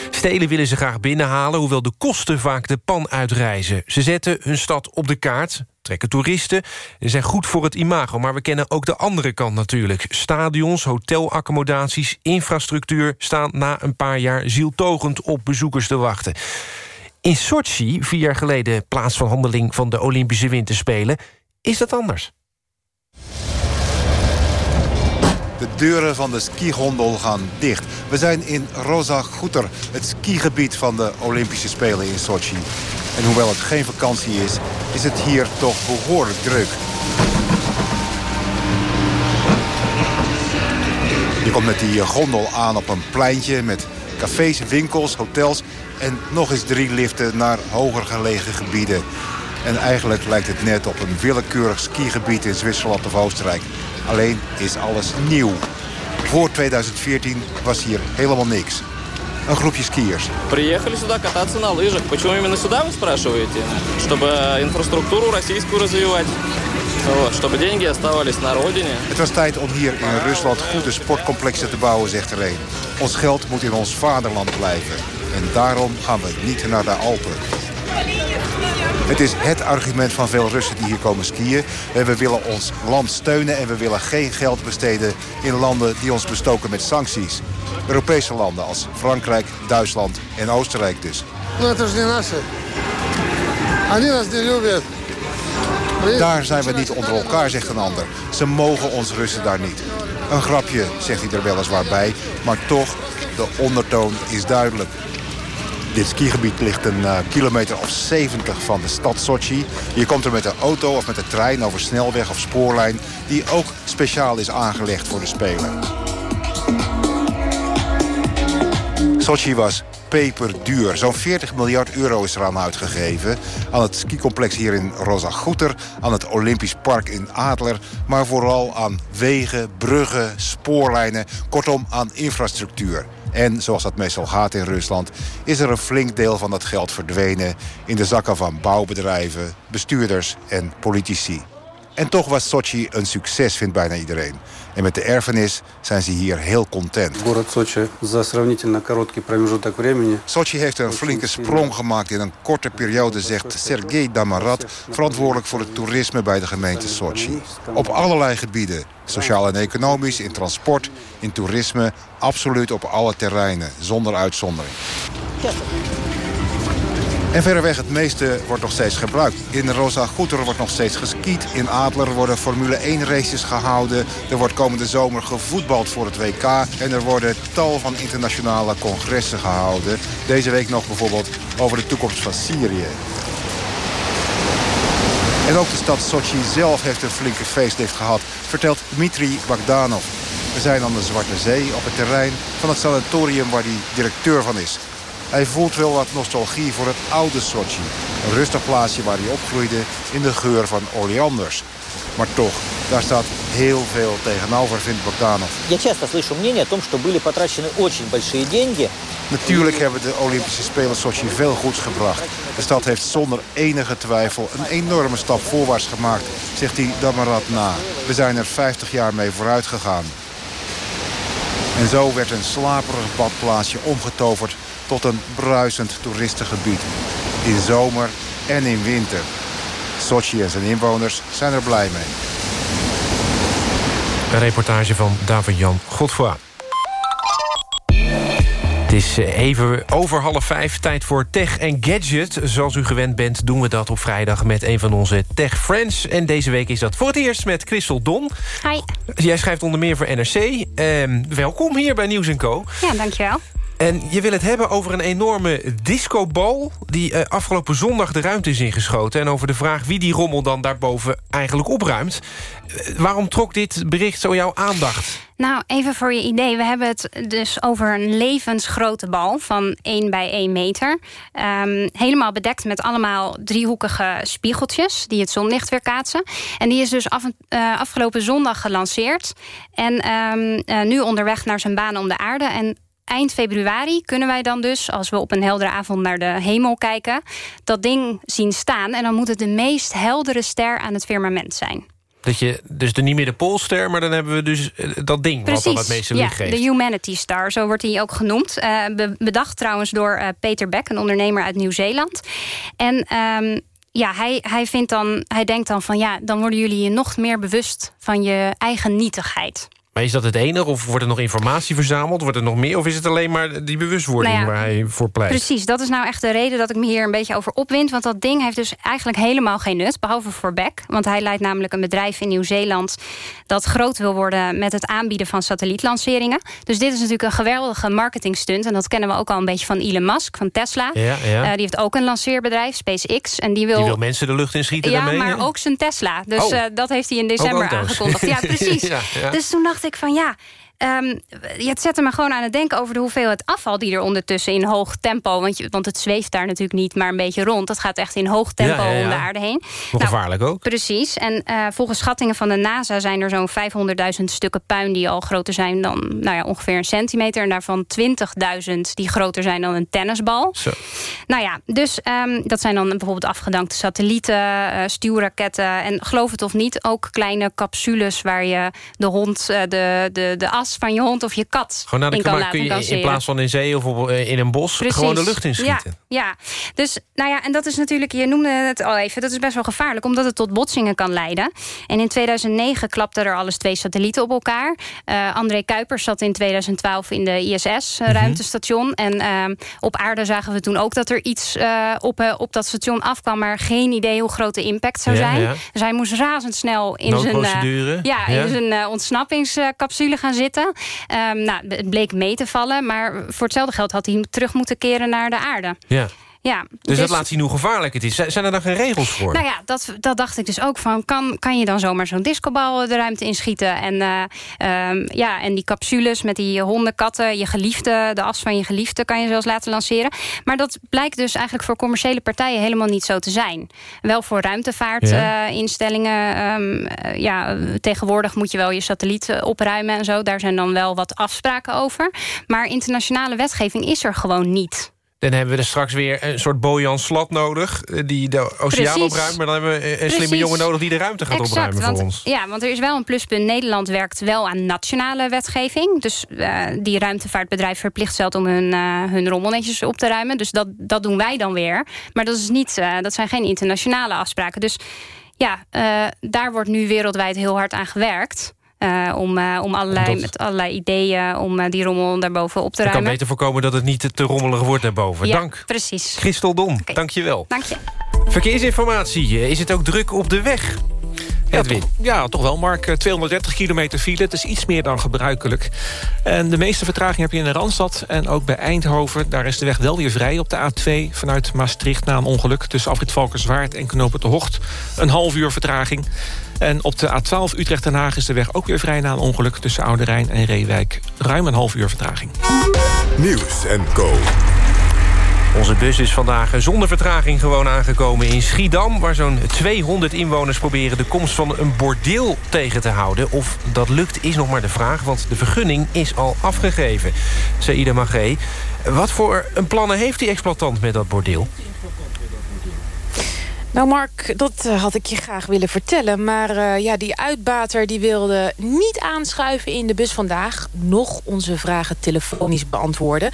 Steden willen ze graag binnenhalen... hoewel de kosten vaak de pan uitreizen. Ze zetten hun stad op de kaart, trekken toeristen... en zijn goed voor het imago. Maar we kennen ook de andere kant natuurlijk. Stadions, hotelaccommodaties, infrastructuur... staan na een paar jaar zieltogend op bezoekers te wachten. In Sochi, vier jaar geleden plaats van handeling van de Olympische Winterspelen is dat anders. De deuren van de skigondel gaan dicht. We zijn in Roza Guter, het skigebied van de Olympische Spelen in Sochi. En hoewel het geen vakantie is, is het hier toch behoorlijk druk. Je komt met die gondel aan op een pleintje met cafés, winkels, hotels... en nog eens drie liften naar hoger gelegen gebieden. En eigenlijk lijkt het net op een willekeurig skigebied in Zwitserland of Oostenrijk. Alleen is alles nieuw. Voor 2014 was hier helemaal niks Een groepje skiers. Приехали сюда кататься на лыжах. Почему именно сюда, вы спрашиваете? Чтобы инфраструктуру российскую развивать. Вот, чтобы деньги оставались на родине. Het was tijd om hier in Rusland goede sportcomplexen te bouwen, zegt er een. Ons geld moet in ons vaderland blijven. En daarom gaan we niet naar de Alpen. Het is het argument van veel Russen die hier komen skiën. We willen ons land steunen en we willen geen geld besteden in landen die ons bestoken met sancties. Europese landen als Frankrijk, Duitsland en Oostenrijk dus. Daar zijn we niet onder elkaar, zegt een ander. Ze mogen ons Russen daar niet. Een grapje, zegt hij er weliswaar bij, maar toch, de ondertoon is duidelijk. Dit skigebied ligt een uh, kilometer of 70 van de stad Sochi. Je komt er met de auto of met de trein over snelweg of spoorlijn... die ook speciaal is aangelegd voor de Spelen. Sochi was peperduur. Zo'n 40 miljard euro is eraan uitgegeven. Aan het skicomplex hier in Rosaguter, aan het Olympisch Park in Adler... maar vooral aan wegen, bruggen, spoorlijnen, kortom aan infrastructuur. En, zoals dat meestal gaat in Rusland... is er een flink deel van dat geld verdwenen... in de zakken van bouwbedrijven, bestuurders en politici. En toch was Sochi een succes, vindt bijna iedereen. En met de erfenis zijn ze hier heel content. Sochi heeft een flinke sprong gemaakt in een korte periode, zegt Sergei Damarat, verantwoordelijk voor het toerisme bij de gemeente Sochi. Op allerlei gebieden, sociaal en economisch, in transport, in toerisme, absoluut op alle terreinen, zonder uitzondering. En verreweg het meeste wordt nog steeds gebruikt. In Rosa Goeter wordt nog steeds geskiet. In Adler worden Formule 1 races gehouden. Er wordt komende zomer gevoetbald voor het WK. En er worden tal van internationale congressen gehouden. Deze week nog bijvoorbeeld over de toekomst van Syrië. En ook de stad Sochi zelf heeft een flinke feestlicht gehad, vertelt Dmitri Bagdanov. We zijn aan de Zwarte Zee op het terrein van het sanatorium waar hij directeur van is. Hij voelt wel wat nostalgie voor het oude Sochi. Een rustig plaatsje waar hij opgroeide in de geur van oleanders. Maar toch, daar staat heel veel tegenover, vindt Bogdanov. Natuurlijk hebben de Olympische Spelen Sochi veel goeds gebracht. De stad heeft zonder enige twijfel een enorme stap voorwaarts gemaakt, zegt hij Damarat na. We zijn er 50 jaar mee vooruit gegaan. En zo werd een slaperig badplaatsje omgetoverd tot een bruisend toeristengebied. In zomer en in winter. Sochi en zijn inwoners zijn er blij mee. Een reportage van David-Jan Godfroy. Het is eh, even over half vijf, tijd voor Tech en Gadget. Zoals u gewend bent doen we dat op vrijdag met een van onze Tech Friends. En deze week is dat voor het eerst met Christel Don. Hi. Jij schrijft onder meer voor NRC. Ehm, welkom hier bij Nieuws Co. Ja, dankjewel. En je wil het hebben over een enorme discobal... die uh, afgelopen zondag de ruimte is ingeschoten... en over de vraag wie die rommel dan daarboven eigenlijk opruimt. Uh, waarom trok dit bericht zo jouw aandacht? Nou, even voor je idee. We hebben het dus over een levensgrote bal van 1 bij 1 meter. Um, helemaal bedekt met allemaal driehoekige spiegeltjes... die het zonlicht weerkaatsen. En die is dus uh, afgelopen zondag gelanceerd. En um, nu onderweg naar zijn baan om de aarde. En eind februari kunnen wij dan dus, als we op een heldere avond naar de hemel kijken, dat ding zien staan. En dan moet het de meest heldere ster aan het firmament zijn. Dat je, dus de niet meer de Poolster, maar dan hebben we dus eh, dat ding... Precies, wat dan het meeste licht ja, geeft. de Humanity Star, zo wordt hij ook genoemd. Uh, bedacht trouwens door uh, Peter Beck, een ondernemer uit Nieuw-Zeeland. En... Um, ja, hij, hij, vindt dan, hij denkt dan van ja, dan worden jullie je nog meer bewust van je eigen nietigheid. Maar is dat het enige? Of wordt er nog informatie verzameld? Wordt er nog meer? Of is het alleen maar die bewustwording nou ja, waar hij voor pleit? Precies, dat is nou echt de reden dat ik me hier een beetje over opwind. Want dat ding heeft dus eigenlijk helemaal geen nut. Behalve voor Beck. Want hij leidt namelijk een bedrijf in Nieuw-Zeeland... dat groot wil worden met het aanbieden van satellietlanceringen. Dus dit is natuurlijk een geweldige marketingstunt. En dat kennen we ook al een beetje van Elon Musk, van Tesla. Ja, ja. Uh, die heeft ook een lanceerbedrijf, SpaceX. En die wil, die wil mensen de lucht inschieten ja, daarmee? Ja, maar ook zijn Tesla. Dus oh. uh, dat heeft hij in december aangekondigd. Ja, precies. Dus toen dacht ik van ja... Um, het zette me gewoon aan het denken over de hoeveelheid afval die er ondertussen in hoog tempo. Want, je, want het zweeft daar natuurlijk niet, maar een beetje rond. Dat gaat echt in hoog tempo ja, ja, ja. om de aarde heen. Nou, gevaarlijk ook. Precies. En uh, volgens schattingen van de NASA zijn er zo'n 500.000 stukken puin die al groter zijn dan nou ja, ongeveer een centimeter. En daarvan 20.000 die groter zijn dan een tennisbal. Zo. Nou ja, dus um, dat zijn dan bijvoorbeeld afgedankte satellieten, uh, stuurraketten. En geloof het of niet, ook kleine capsules waar je de hond, uh, de, de, de as van je hond of je kat Gewoon naar de in kan kun je in plaats van in zee of op, in een bos Precies. gewoon de lucht inschieten. Ja, ja, dus nou ja, en dat is natuurlijk, je noemde het al even, dat is best wel gevaarlijk, omdat het tot botsingen kan leiden. En in 2009 klapten er alles twee satellieten op elkaar. Uh, André Kuipers zat in 2012 in de ISS uh, ruimtestation. En uh, op aarde zagen we toen ook dat er iets op, op dat station afkwam, maar geen idee hoe groot de impact zou Ja, zijn. ja. Dus hij moest razendsnel in zijn, Ja. in zijn ontsnappingscapsule gaan zitten. Um, nou, het bleek mee te vallen, maar voor hetzelfde geld had hij terug moeten keren naar de aarde. Ja. Ja, dus, dus, dat laat zien hoe gevaarlijk het is. Zijn er dan geen regels voor? Nou ja, dat, dat dacht ik dus ook van. Kan, kan je dan zomaar zo'n discobal de ruimte inschieten? En, uh, um, ja, en die capsules met die honden, katten, je geliefde... de as van je geliefde kan je zelfs laten lanceren. Maar dat blijkt dus eigenlijk voor commerciële partijen... helemaal niet zo te zijn. Wel voor ruimtevaartinstellingen. Ja. Uh, um, ja, tegenwoordig moet je wel je satelliet opruimen en zo. Daar zijn dan wel wat afspraken over. Maar internationale wetgeving is er gewoon niet. Dan hebben we er straks weer een soort Bojan Slat nodig... Eh, die de oceaan Precies. opruimt. Maar dan hebben we een slimme jongen nodig die de ruimte gaat opruimen voor ons. Ja, want er is wel een pluspunt. Nederland werkt wel aan nationale wetgeving. Dus uh, die ruimtevaartbedrijf verplicht stelt om hun, uh, hun rommel netjes op te ruimen. Dus dat, dat doen wij dan weer. Maar dat, is niet, uh, dat zijn geen internationale afspraken. Dus ja, daar wordt nu wereldwijd heel hard aan gewerkt. Uh, om, uh, om allerlei, dat... met allerlei ideeën om uh, die rommel daarboven op te ruimen. kan beter voorkomen dat het niet te rommelig wordt daarboven. Ja, Dank. precies. Christel Dom, okay. dank je wel. Dank je. Verkeersinformatie, is het ook druk op de weg? Ja toch, ja, toch wel, Mark. 230 kilometer file. Het is iets meer dan gebruikelijk. En de meeste vertraging heb je in de Randstad. En ook bij Eindhoven. Daar is de weg wel weer vrij op de A2 vanuit Maastricht... na een ongeluk tussen Afrit Valkenswaard en Knopen de Hocht. Een half uur vertraging. En op de A12 Utrecht-Den Haag is de weg ook weer vrij na een ongeluk... tussen Oude Rijn en Reewijk. Ruim een half uur vertraging. Nieuws en Co. Onze bus is vandaag zonder vertraging gewoon aangekomen in Schiedam... waar zo'n 200 inwoners proberen de komst van een bordeel tegen te houden. Of dat lukt is nog maar de vraag, want de vergunning is al afgegeven. Saïda Magé, wat voor een plannen heeft die exploitant met dat bordeel? Nou Mark, dat eh, had ik je graag willen vertellen. Maar uh, ja, die uitbater die wilde niet aanschuiven in de bus vandaag. Nog onze vragen telefonisch beantwoorden.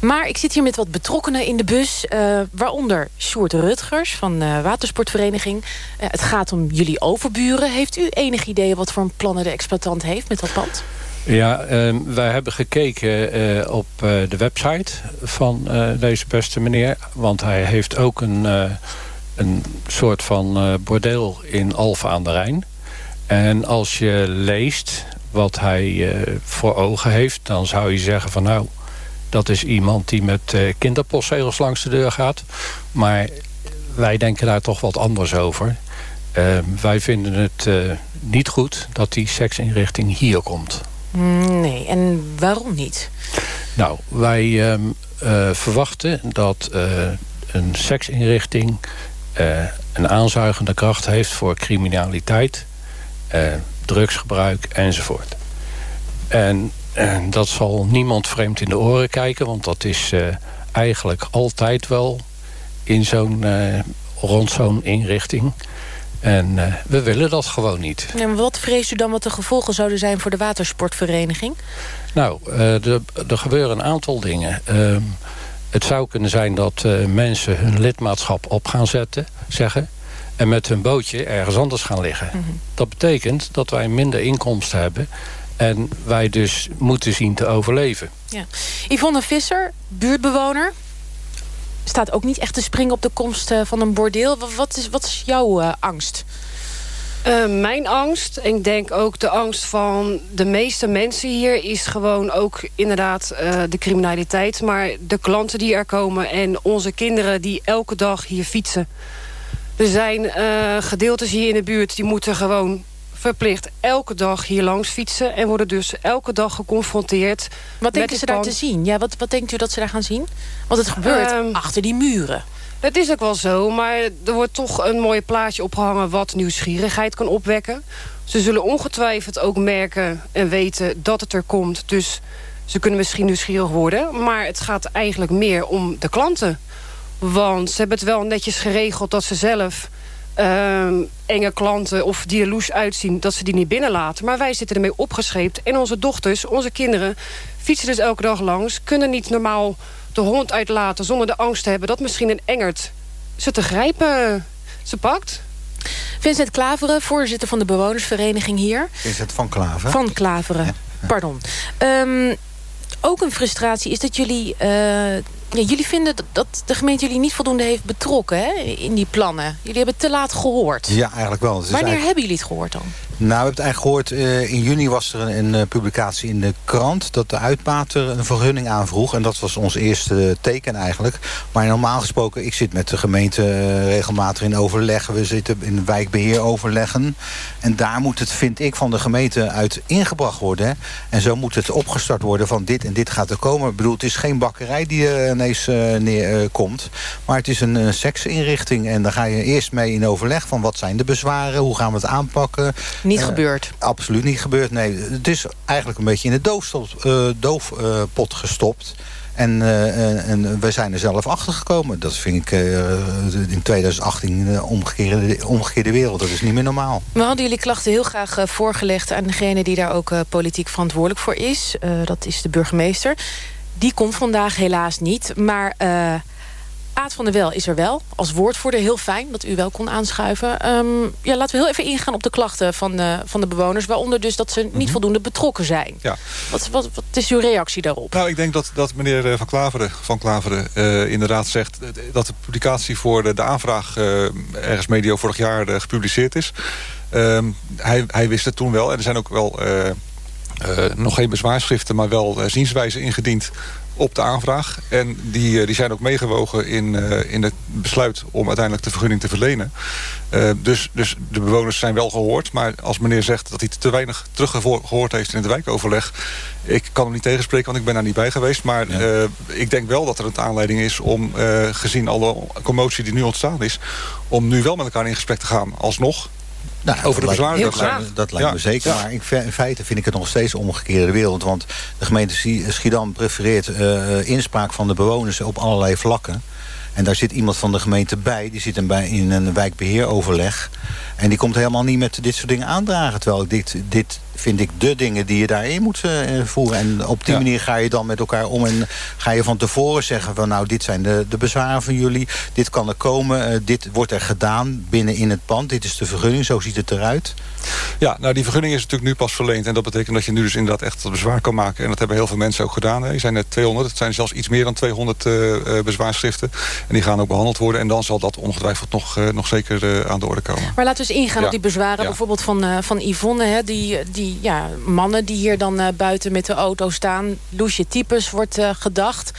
Maar ik zit hier met wat betrokkenen in de bus. Uh, waaronder Sjoerd Rutgers van Watersportvereniging. het gaat om jullie overburen. Heeft u enig idee wat voor plannen de exploitant heeft met dat pand? Ja, uh, wij hebben gekeken op de website van deze beste meneer. Want hij heeft ook een een soort van uh, bordeel in Alphen aan de Rijn. En als je leest wat hij uh, voor ogen heeft... dan zou je zeggen van nou, dat is iemand die met uh, kinderpostzegels langs de deur gaat. Maar wij denken daar toch wat anders over. wij vinden het niet goed dat die seksinrichting hier komt. Nee, en waarom niet? Nou, wij ehm, verwachten dat een seksinrichting een aanzuigende kracht heeft voor criminaliteit, uh, drugsgebruik enzovoort. En uh, dat zal niemand vreemd in de oren kijken, want dat is eigenlijk altijd wel in zo'n rond zo'n inrichting. En we willen dat gewoon niet. En wat vreest u dan wat de gevolgen zouden zijn voor de watersportvereniging? Nou, er gebeuren een aantal dingen. Ehm, het zou kunnen zijn dat uh, mensen hun lidmaatschap op gaan zetten, zeggen... en met hun bootje ergens anders gaan liggen. Mm -hmm. Dat betekent dat wij minder inkomsten hebben... en wij dus moeten zien te overleven. Ja. Yvonne Visser, buurtbewoner... staat ook niet echt te springen op de komst uh, van een bordeel. Wat is, wat is jouw uh, angst? Uh, mijn angst, en ik denk ook de angst van de meeste mensen hier... is gewoon ook inderdaad uh, de criminaliteit. Maar de klanten die er komen en onze kinderen die elke dag hier fietsen. Er zijn uh, gedeeltes hier in de buurt die moeten gewoon verplicht elke dag hier langs fietsen... en worden dus elke dag geconfronteerd Wat denken ze daar te zien? Ja, wat, wat denkt u dat ze daar gaan zien? Want het gebeurt Ehm, achter die muren. Het is ook wel zo, maar er wordt toch een mooi plaatje opgehangen... wat nieuwsgierigheid kan opwekken. Ze zullen ongetwijfeld ook merken en weten dat het er komt. Dus ze kunnen misschien nieuwsgierig worden. Maar het gaat eigenlijk meer om de klanten. Want ze hebben het wel netjes geregeld dat ze zelf... Uh, enge klanten of die er uitzien, dat ze die niet binnenlaten. Maar wij zitten ermee opgescheept. En onze dochters, onze kinderen, fietsen dus elke dag langs... kunnen niet normaal de hond uitlaten zonder de angst te hebben... dat misschien een engert ze te grijpen ze pakt. Vincent Klaveren, voorzitter van de bewonersvereniging hier. Vincent van Klaveren. Van Klaveren, ja. pardon. Um, ook een frustratie is dat jullie... Uh, ja, jullie vinden dat de gemeente jullie niet voldoende heeft betrokken hè, in die plannen. Jullie hebben te laat gehoord. Ja, eigenlijk wel. Wanneer eigenlijk... hebben jullie het gehoord dan? Nou, we hebben het eigenlijk gehoord. Uh, in juni was er een, een, publicatie in de krant... dat de uitbater een vergunning aanvroeg. En dat was ons eerste teken eigenlijk. Maar normaal gesproken, ik zit met de gemeente uh, regelmatig in overleg. We zitten in wijkbeheer overleggen. En daar moet het, vind ik, van de gemeente uit ingebracht worden. En zo moet het opgestart worden van dit en dit gaat er komen. Ik bedoel, het is geen bakkerij die er ineens neerkomt. maar het is een seksinrichting. En daar ga je eerst mee in overleg van wat zijn de bezwaren. Hoe gaan we het aanpakken. Niet uh, gebeurd? Absoluut niet gebeurd, nee. Het is eigenlijk een beetje in de doofpot uh, doof, uh, gestopt. En, uh, en we zijn er zelf achter gekomen. Dat vind ik in 2018 de omgekeerde, omgekeerde wereld. Dat is niet meer normaal. We hadden jullie klachten heel graag voorgelegd... aan degene die daar ook politiek verantwoordelijk voor is. dat is de burgemeester. Die komt vandaag helaas niet. Maar Aad van der Wel is er wel. Als woordvoerder heel fijn dat u wel kon aanschuiven. Um, ja, laten we heel even ingaan op de klachten van, uh, van de bewoners. Waaronder dus dat ze niet mm -hmm. voldoende betrokken zijn. Ja. Wat, wat, wat is uw reactie daarop? Nou, ik denk dat, dat meneer eh, Van Klaveren, van Klaveren uh, inderdaad zegt... dat de publicatie voor de, de aanvraag uh, ergens medio vorig jaar gepubliceerd is. Um, hij, hij wist het toen wel. En er zijn ook wel... nog geen bezwaarschriften, maar wel zienswijzen ingediend op de aanvraag. En die, eh, die zijn ook meegewogen in, uh, in het besluit om uiteindelijk de vergunning te verlenen. Uh, dus, dus de bewoners zijn wel gehoord. Maar als meneer zegt dat hij te weinig teruggehoord heeft in het wijkoverleg... ik kan hem niet tegenspreken, want ik ben daar niet bij geweest. Maar ja. ik denk wel dat er een aanleiding is om, gezien alle commotie die nu ontstaan is... om nu wel met elkaar in gesprek te gaan, alsnog. Nou, over de bezwaren. Dat, lijkt, dat lijkt me zeker. Ja. Maar in feite vind ik het nog steeds omgekeerde wereld. Want de gemeente Schiedam prefereert uh, inspraak van de bewoners op allerlei vlakken. En daar zit iemand van de gemeente bij. Die zit bij in een wijkbeheeroverleg. En die komt helemaal niet met dit soort dingen aandragen. Terwijl dit, dit vind ik de dingen die je daarin moet uh, voeren. En op die ja. manier ga je dan met elkaar om. En ga je van tevoren zeggen van nou dit zijn de, de bezwaren van jullie. Dit kan er komen. Uh, dit wordt er gedaan binnen in het pand. Dit is de vergunning. Zo ziet het eruit. Ja, nou die vergunning is natuurlijk nu pas verleend. En dat betekent dat je nu dus inderdaad echt het bezwaar kan maken. En dat hebben heel veel mensen ook gedaan. Hè. Er zijn net 200. Het zijn zelfs iets meer dan 200 uh, bezwaarschriften. En die gaan ook behandeld worden. En dan zal dat ongetwijfeld nog, nog zeker aan de orde komen. Maar laten we eens ingaan ja. op die bezwaren. Ja. Bijvoorbeeld van, van Yvonne. Hè, die, die ja, mannen die hier dan uh, buiten met de auto staan. Loesje types wordt uh, gedacht.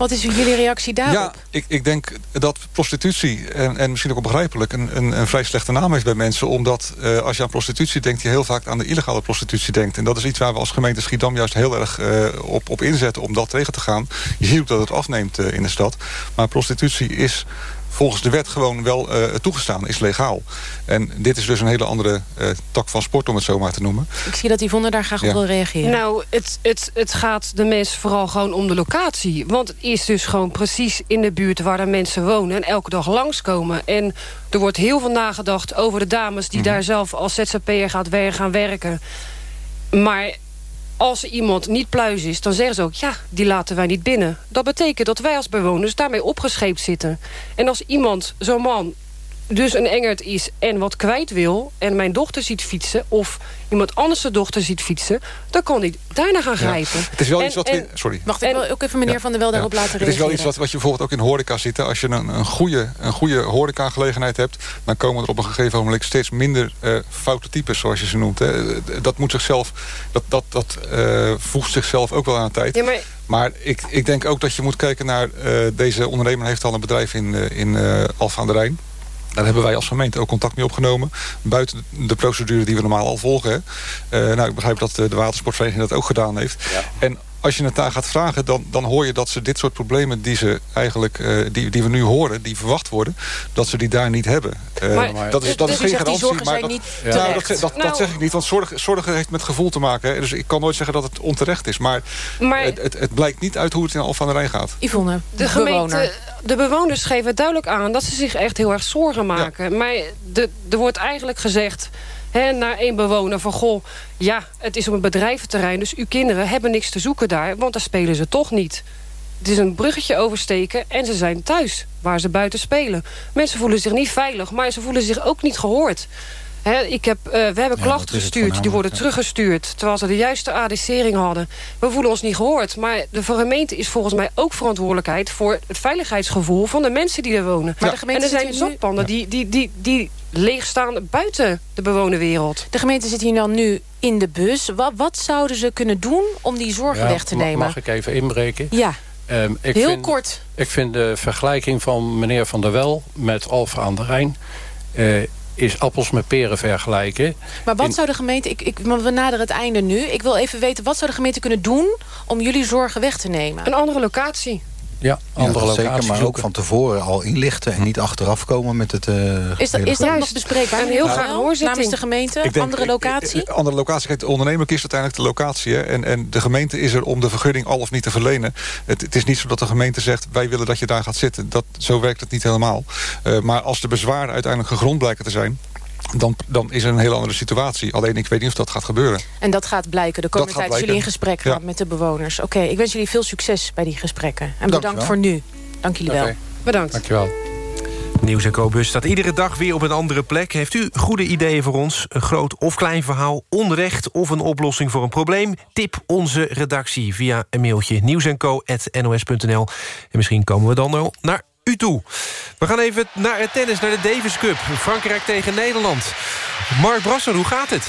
Wat is jullie reactie daarop? Ja, ik, ik denk dat prostitutie, en, en misschien ook onbegrijpelijk... Een, een, een, vrij slechte naam heeft bij mensen. Omdat uh, als je aan prostitutie denkt... je heel vaak aan de illegale prostitutie denkt. En dat is iets waar we als gemeente Schiedam juist heel erg uh, op, op inzetten... om dat tegen te gaan. Je ziet ook dat het afneemt uh, in de stad. Maar prostitutie is volgens de wet gewoon wel uh, toegestaan, is legaal. En dit is dus een hele andere uh, tak van sport, om het zo maar te noemen. Ik zie dat Yvonne daar graag ja. op wil reageren. Nou, het, het, het gaat de mensen vooral gewoon om de locatie. Want het is dus gewoon precies in de buurt waar de mensen wonen... en elke dag langskomen. En er wordt heel veel nagedacht over de dames... die mm -hmm. daar zelf als ZZP'er gaat gaan werken. Maar als iemand niet pluis is, dan zeggen ze ook... ja, die laten wij niet binnen. Dat betekent dat wij als bewoners daarmee opgescheept zitten. En als iemand, zo'n man, dus een engert is en wat kwijt wil... en mijn dochter ziet fietsen of iemand anders zijn dochter ziet fietsen... dan kan hij daarna gaan grijpen. Ja. Het is wel en, iets wat... En, sorry. Wacht, ik wil ook even meneer ja. Van der Wel daarop laten reageren. Het is wel iets wat, wat je bijvoorbeeld ook in horeca ziet. Als je een, een, goede, een goede horeca-gelegenheid hebt... dan komen er op een gegeven moment steeds minder uh, foute types, zoals je ze noemt. Hè. Dat moet zichzelf... Dat, dat, dat uh, voegt zichzelf ook wel aan de tijd. Ja, maar... Maar ik, ik denk ook dat je moet kijken naar... Uh, deze ondernemer heeft al een bedrijf in, in Alphen aan de Rijn. Daar hebben wij als gemeente ook contact mee opgenomen. Buiten de procedure die we normaal al volgen. Uh, nou, ik begrijp dat de watersportvereniging dat ook gedaan heeft. Ja. En als je het daar gaat vragen, dan, dan hoor je dat ze dit soort problemen... die, ze eigenlijk, uh, die, die we nu horen, die verwacht worden... dat ze die daar niet hebben. Uh, maar, dat is, dat dus is geen garantie. Maar dat, niet ja. nou, dat, dat, nou, dat, zeg ik niet, want zorg, zorgen heeft met gevoel te maken. Hè. Dus ik kan nooit zeggen dat het onterecht is. Maar, maar het, het, het, blijkt niet uit hoe het in Alphen aan de Rijn gaat. Yvonne, de, de gemeente, de bewoners geven duidelijk aan... dat ze zich echt heel erg zorgen maken. Ja. Maar de, er wordt eigenlijk gezegd hè, naar één bewoner van... goh, ja, het is op een bedrijventerrein... dus uw kinderen hebben niks te zoeken daar... want daar spelen ze toch niet. Het is een bruggetje oversteken en ze zijn thuis... waar ze buiten spelen. Mensen voelen zich niet veilig, maar ze voelen zich ook niet gehoord. He, ik heb, uh, we hebben ja, klachten gestuurd, die worden ja. teruggestuurd... terwijl ze de juiste adressering hadden. We voelen ons niet gehoord. Maar de gemeente is volgens mij ook verantwoordelijkheid... voor het veiligheidsgevoel van de mensen die er wonen. Maar de gemeente en er zijn zakpanden die, die, die, die leegstaan buiten de bewoonde wereld. De gemeente zit hier dan nu in de bus. Wat, wat zouden ze kunnen doen om die zorgen weg te nemen? Mag ik even inbreken? Ja. Um, ik Heel vind, kort. Ik vind de vergelijking van meneer Van der Wel met Alfa aan de Rijn... Uh, is appels met peren vergelijken. Maar wat In- zou de gemeente... Ik, ik, maar we naderen het einde nu. Ik wil even weten, wat zou de gemeente kunnen doen... om jullie zorgen weg te nemen? Een andere locatie. Ja, andere Ja, zeker, locaties maar ook van tevoren al inlichten... en niet achteraf komen met het... eh, Is dat, is dat nog bespreekbaar? En heel meneer graag een hoorzitting. Namens de gemeente? Ik denk- andere locatie? Eh, Andere locatie. Kijk, de ondernemer kiest uiteindelijk de locatie. Hè? En, en de gemeente is er om de vergunning al of niet te verlenen. Het, het is niet zo dat de gemeente zegt... wij willen dat je daar gaat zitten. Dat, zo werkt het niet helemaal. Eh, maar als de bezwaren uiteindelijk gegrond blijken te zijn... Dan, dan is er een hele andere situatie. Alleen ik weet niet of dat gaat gebeuren. En dat gaat blijken de komende tijd als jullie in gesprek Ja. gaan met de bewoners. Oké, ik wens jullie veel succes bij die gesprekken. En bedankt Dankjewel. voor nu. Dank jullie wel. Bedankt. Dankjewel. Nieuws en Co-bus staat iedere dag weer op een andere plek. Heeft u goede ideeën voor ons? Een groot of klein verhaal, onrecht of een oplossing voor een probleem? Tip onze redactie via een mailtje nieuwsenco.nos.nl. En misschien komen we dan wel naar toe. We gaan even naar het tennis, naar de Davis Cup. Frankrijk tegen Nederland. Mark Brasser, hoe gaat het?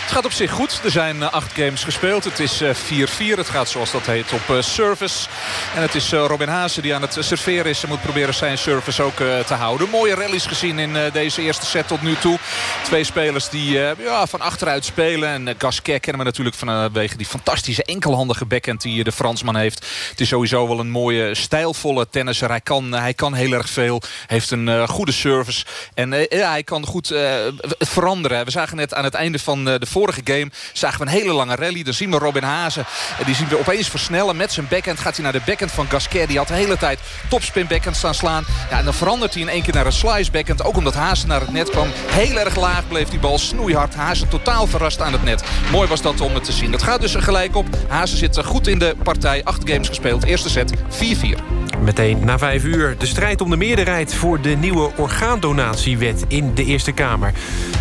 Het gaat op zich goed. Er zijn eh, acht games gespeeld. Het is eh, 4-4. Het gaat zoals dat heet op eh, service. En het is eh, Robin Haase die aan het serveren is. Hij moet proberen zijn service ook eh, te houden. Mooie rallies gezien in eh, deze eerste set tot nu toe. Twee spelers die eh, ja, van achteruit spelen. En Gasquet kennen we natuurlijk vanwege die fantastische enkelhandige backhand die eh, de Fransman heeft. Het is sowieso wel een mooie stijlvolle tennisser. Hij kan, hij kan heel erg veel. Heeft een eh, goede service. En eh, ja, hij kan goed eh, veranderen. We zagen net aan het einde van eh, de vorige game... zagen we een hele lange rally. Dan zien we Robin Hazen. En die zien we opeens versnellen met zijn backhand. Gaat hij naar de backhand van Gasquet. Die had de hele tijd topspin backhand staan slaan. Ja, en dan verandert hij in één keer naar een slice backhand. Ook omdat Hazen naar het net kwam. Heel erg laag bleef die bal snoeihard. Hazen totaal verrast aan het net. Mooi was dat om het te zien. Dat gaat dus gelijk op. Hazen zit er goed in de partij. Acht games gespeeld. Eerste set 4-4. Meteen na vijf uur de strijd om de meerderheid... voor de nieuwe orgaandonatiewet in de Eerste Kamer.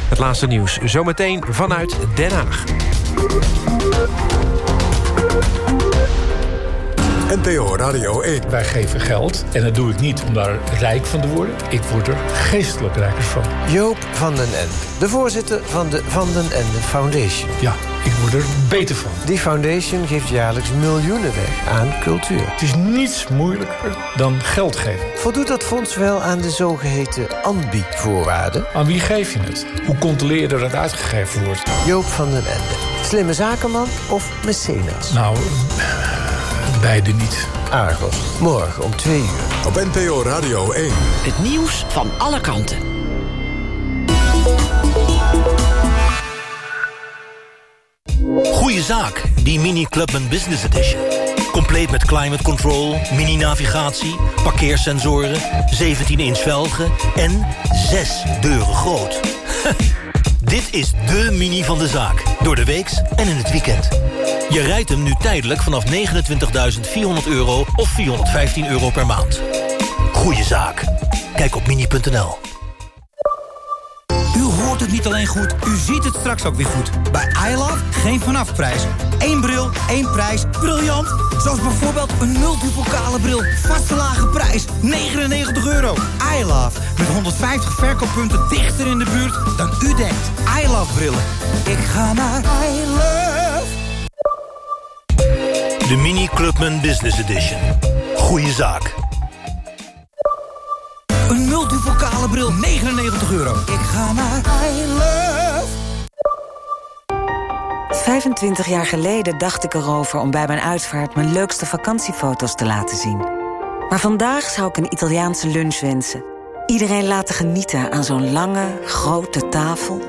Het laatste nieuws zometeen vanuit Den Haag. NPO Radio 1. Wij geven geld en dat doe ik niet om daar rijk van te worden. Ik word er geestelijk rijker van. Joop van den Ende, de voorzitter van de Van den Ende Foundation. Ja, ik word er beter van. Die foundation geeft jaarlijks miljoenen weg aan cultuur. Het is niets moeilijker dan geld geven. Voldoet dat fonds wel aan de zogeheten ANBI-voorwaarden? Aan wie geef je het? Hoe controleer je dat het uitgegeven wordt? Joop van den Ende. Slimme zakenman of mecenas? Nou, beide niet. Argos, morgen om twee uur. Op NPO Radio 1. Het nieuws van alle kanten. Goeie zaak, die Mini Clubman Business Edition. Compleet met climate control, mini-navigatie, parkeersensoren... 17-inch velgen en 6 deuren groot. Dit is de Mini van de zaak. Door de weeks en in het weekend. Je rijdt hem nu tijdelijk vanaf 29.400 euro of 415 euro per maand. Goeie zaak. Kijk op mini.nl. U hoort het niet alleen goed, u ziet het straks ook weer goed. Bij iLove geen vanafprijs. Eén bril, één prijs. Briljant! Zoals bijvoorbeeld een multipokale bril. Vaste lage prijs, 99 euro. iLove, met 150 verkooppunten dichter in de buurt dan u denkt. iLove brillen. Ik ga naar iLove. De Mini Clubman Business Edition. Goeie zaak. Een multipokale bril, 99 euro. Ik ga naar iLove. 25 jaar geleden dacht ik erover om bij mijn uitvaart... mijn leukste vakantiefoto's te laten zien. Maar vandaag zou ik een Italiaanse lunch wensen. Iedereen laten genieten aan zo'n lange, grote tafel.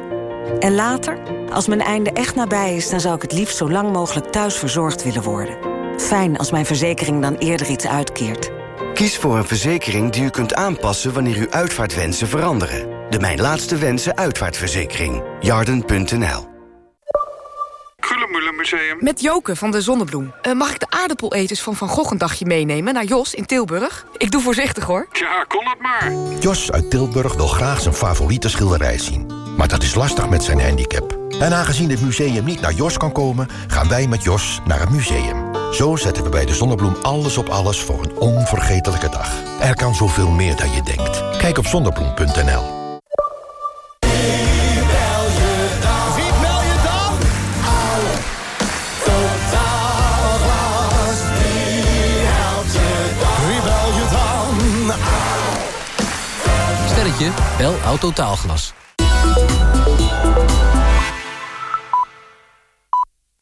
En later, als mijn einde echt nabij is... dan zou ik het liefst zo lang mogelijk thuis verzorgd willen worden. Fijn als mijn verzekering dan eerder iets uitkeert. Kies voor een verzekering die u kunt aanpassen wanneer uw uitvaartwensen veranderen. De Mijn Laatste Wensen uitvaartverzekering. Jarden.nl Museum. Met Joke van de Zonnebloem. Uh, mag ik de aardappeleters van Van Gogh een dagje meenemen naar Jos in Tilburg? Ik doe voorzichtig hoor. Tja, kon het maar. Jos uit Tilburg wil graag zijn favoriete schilderij zien. Maar dat is lastig met zijn handicap. En aangezien het museum niet naar Jos kan komen, gaan wij met Jos naar het museum. Zo zetten we bij de Zonnebloem alles op alles voor een onvergetelijke dag. Er kan zoveel meer dan je denkt. Kijk op zonnebloem.nl. Sterretje, bel auto taalglas.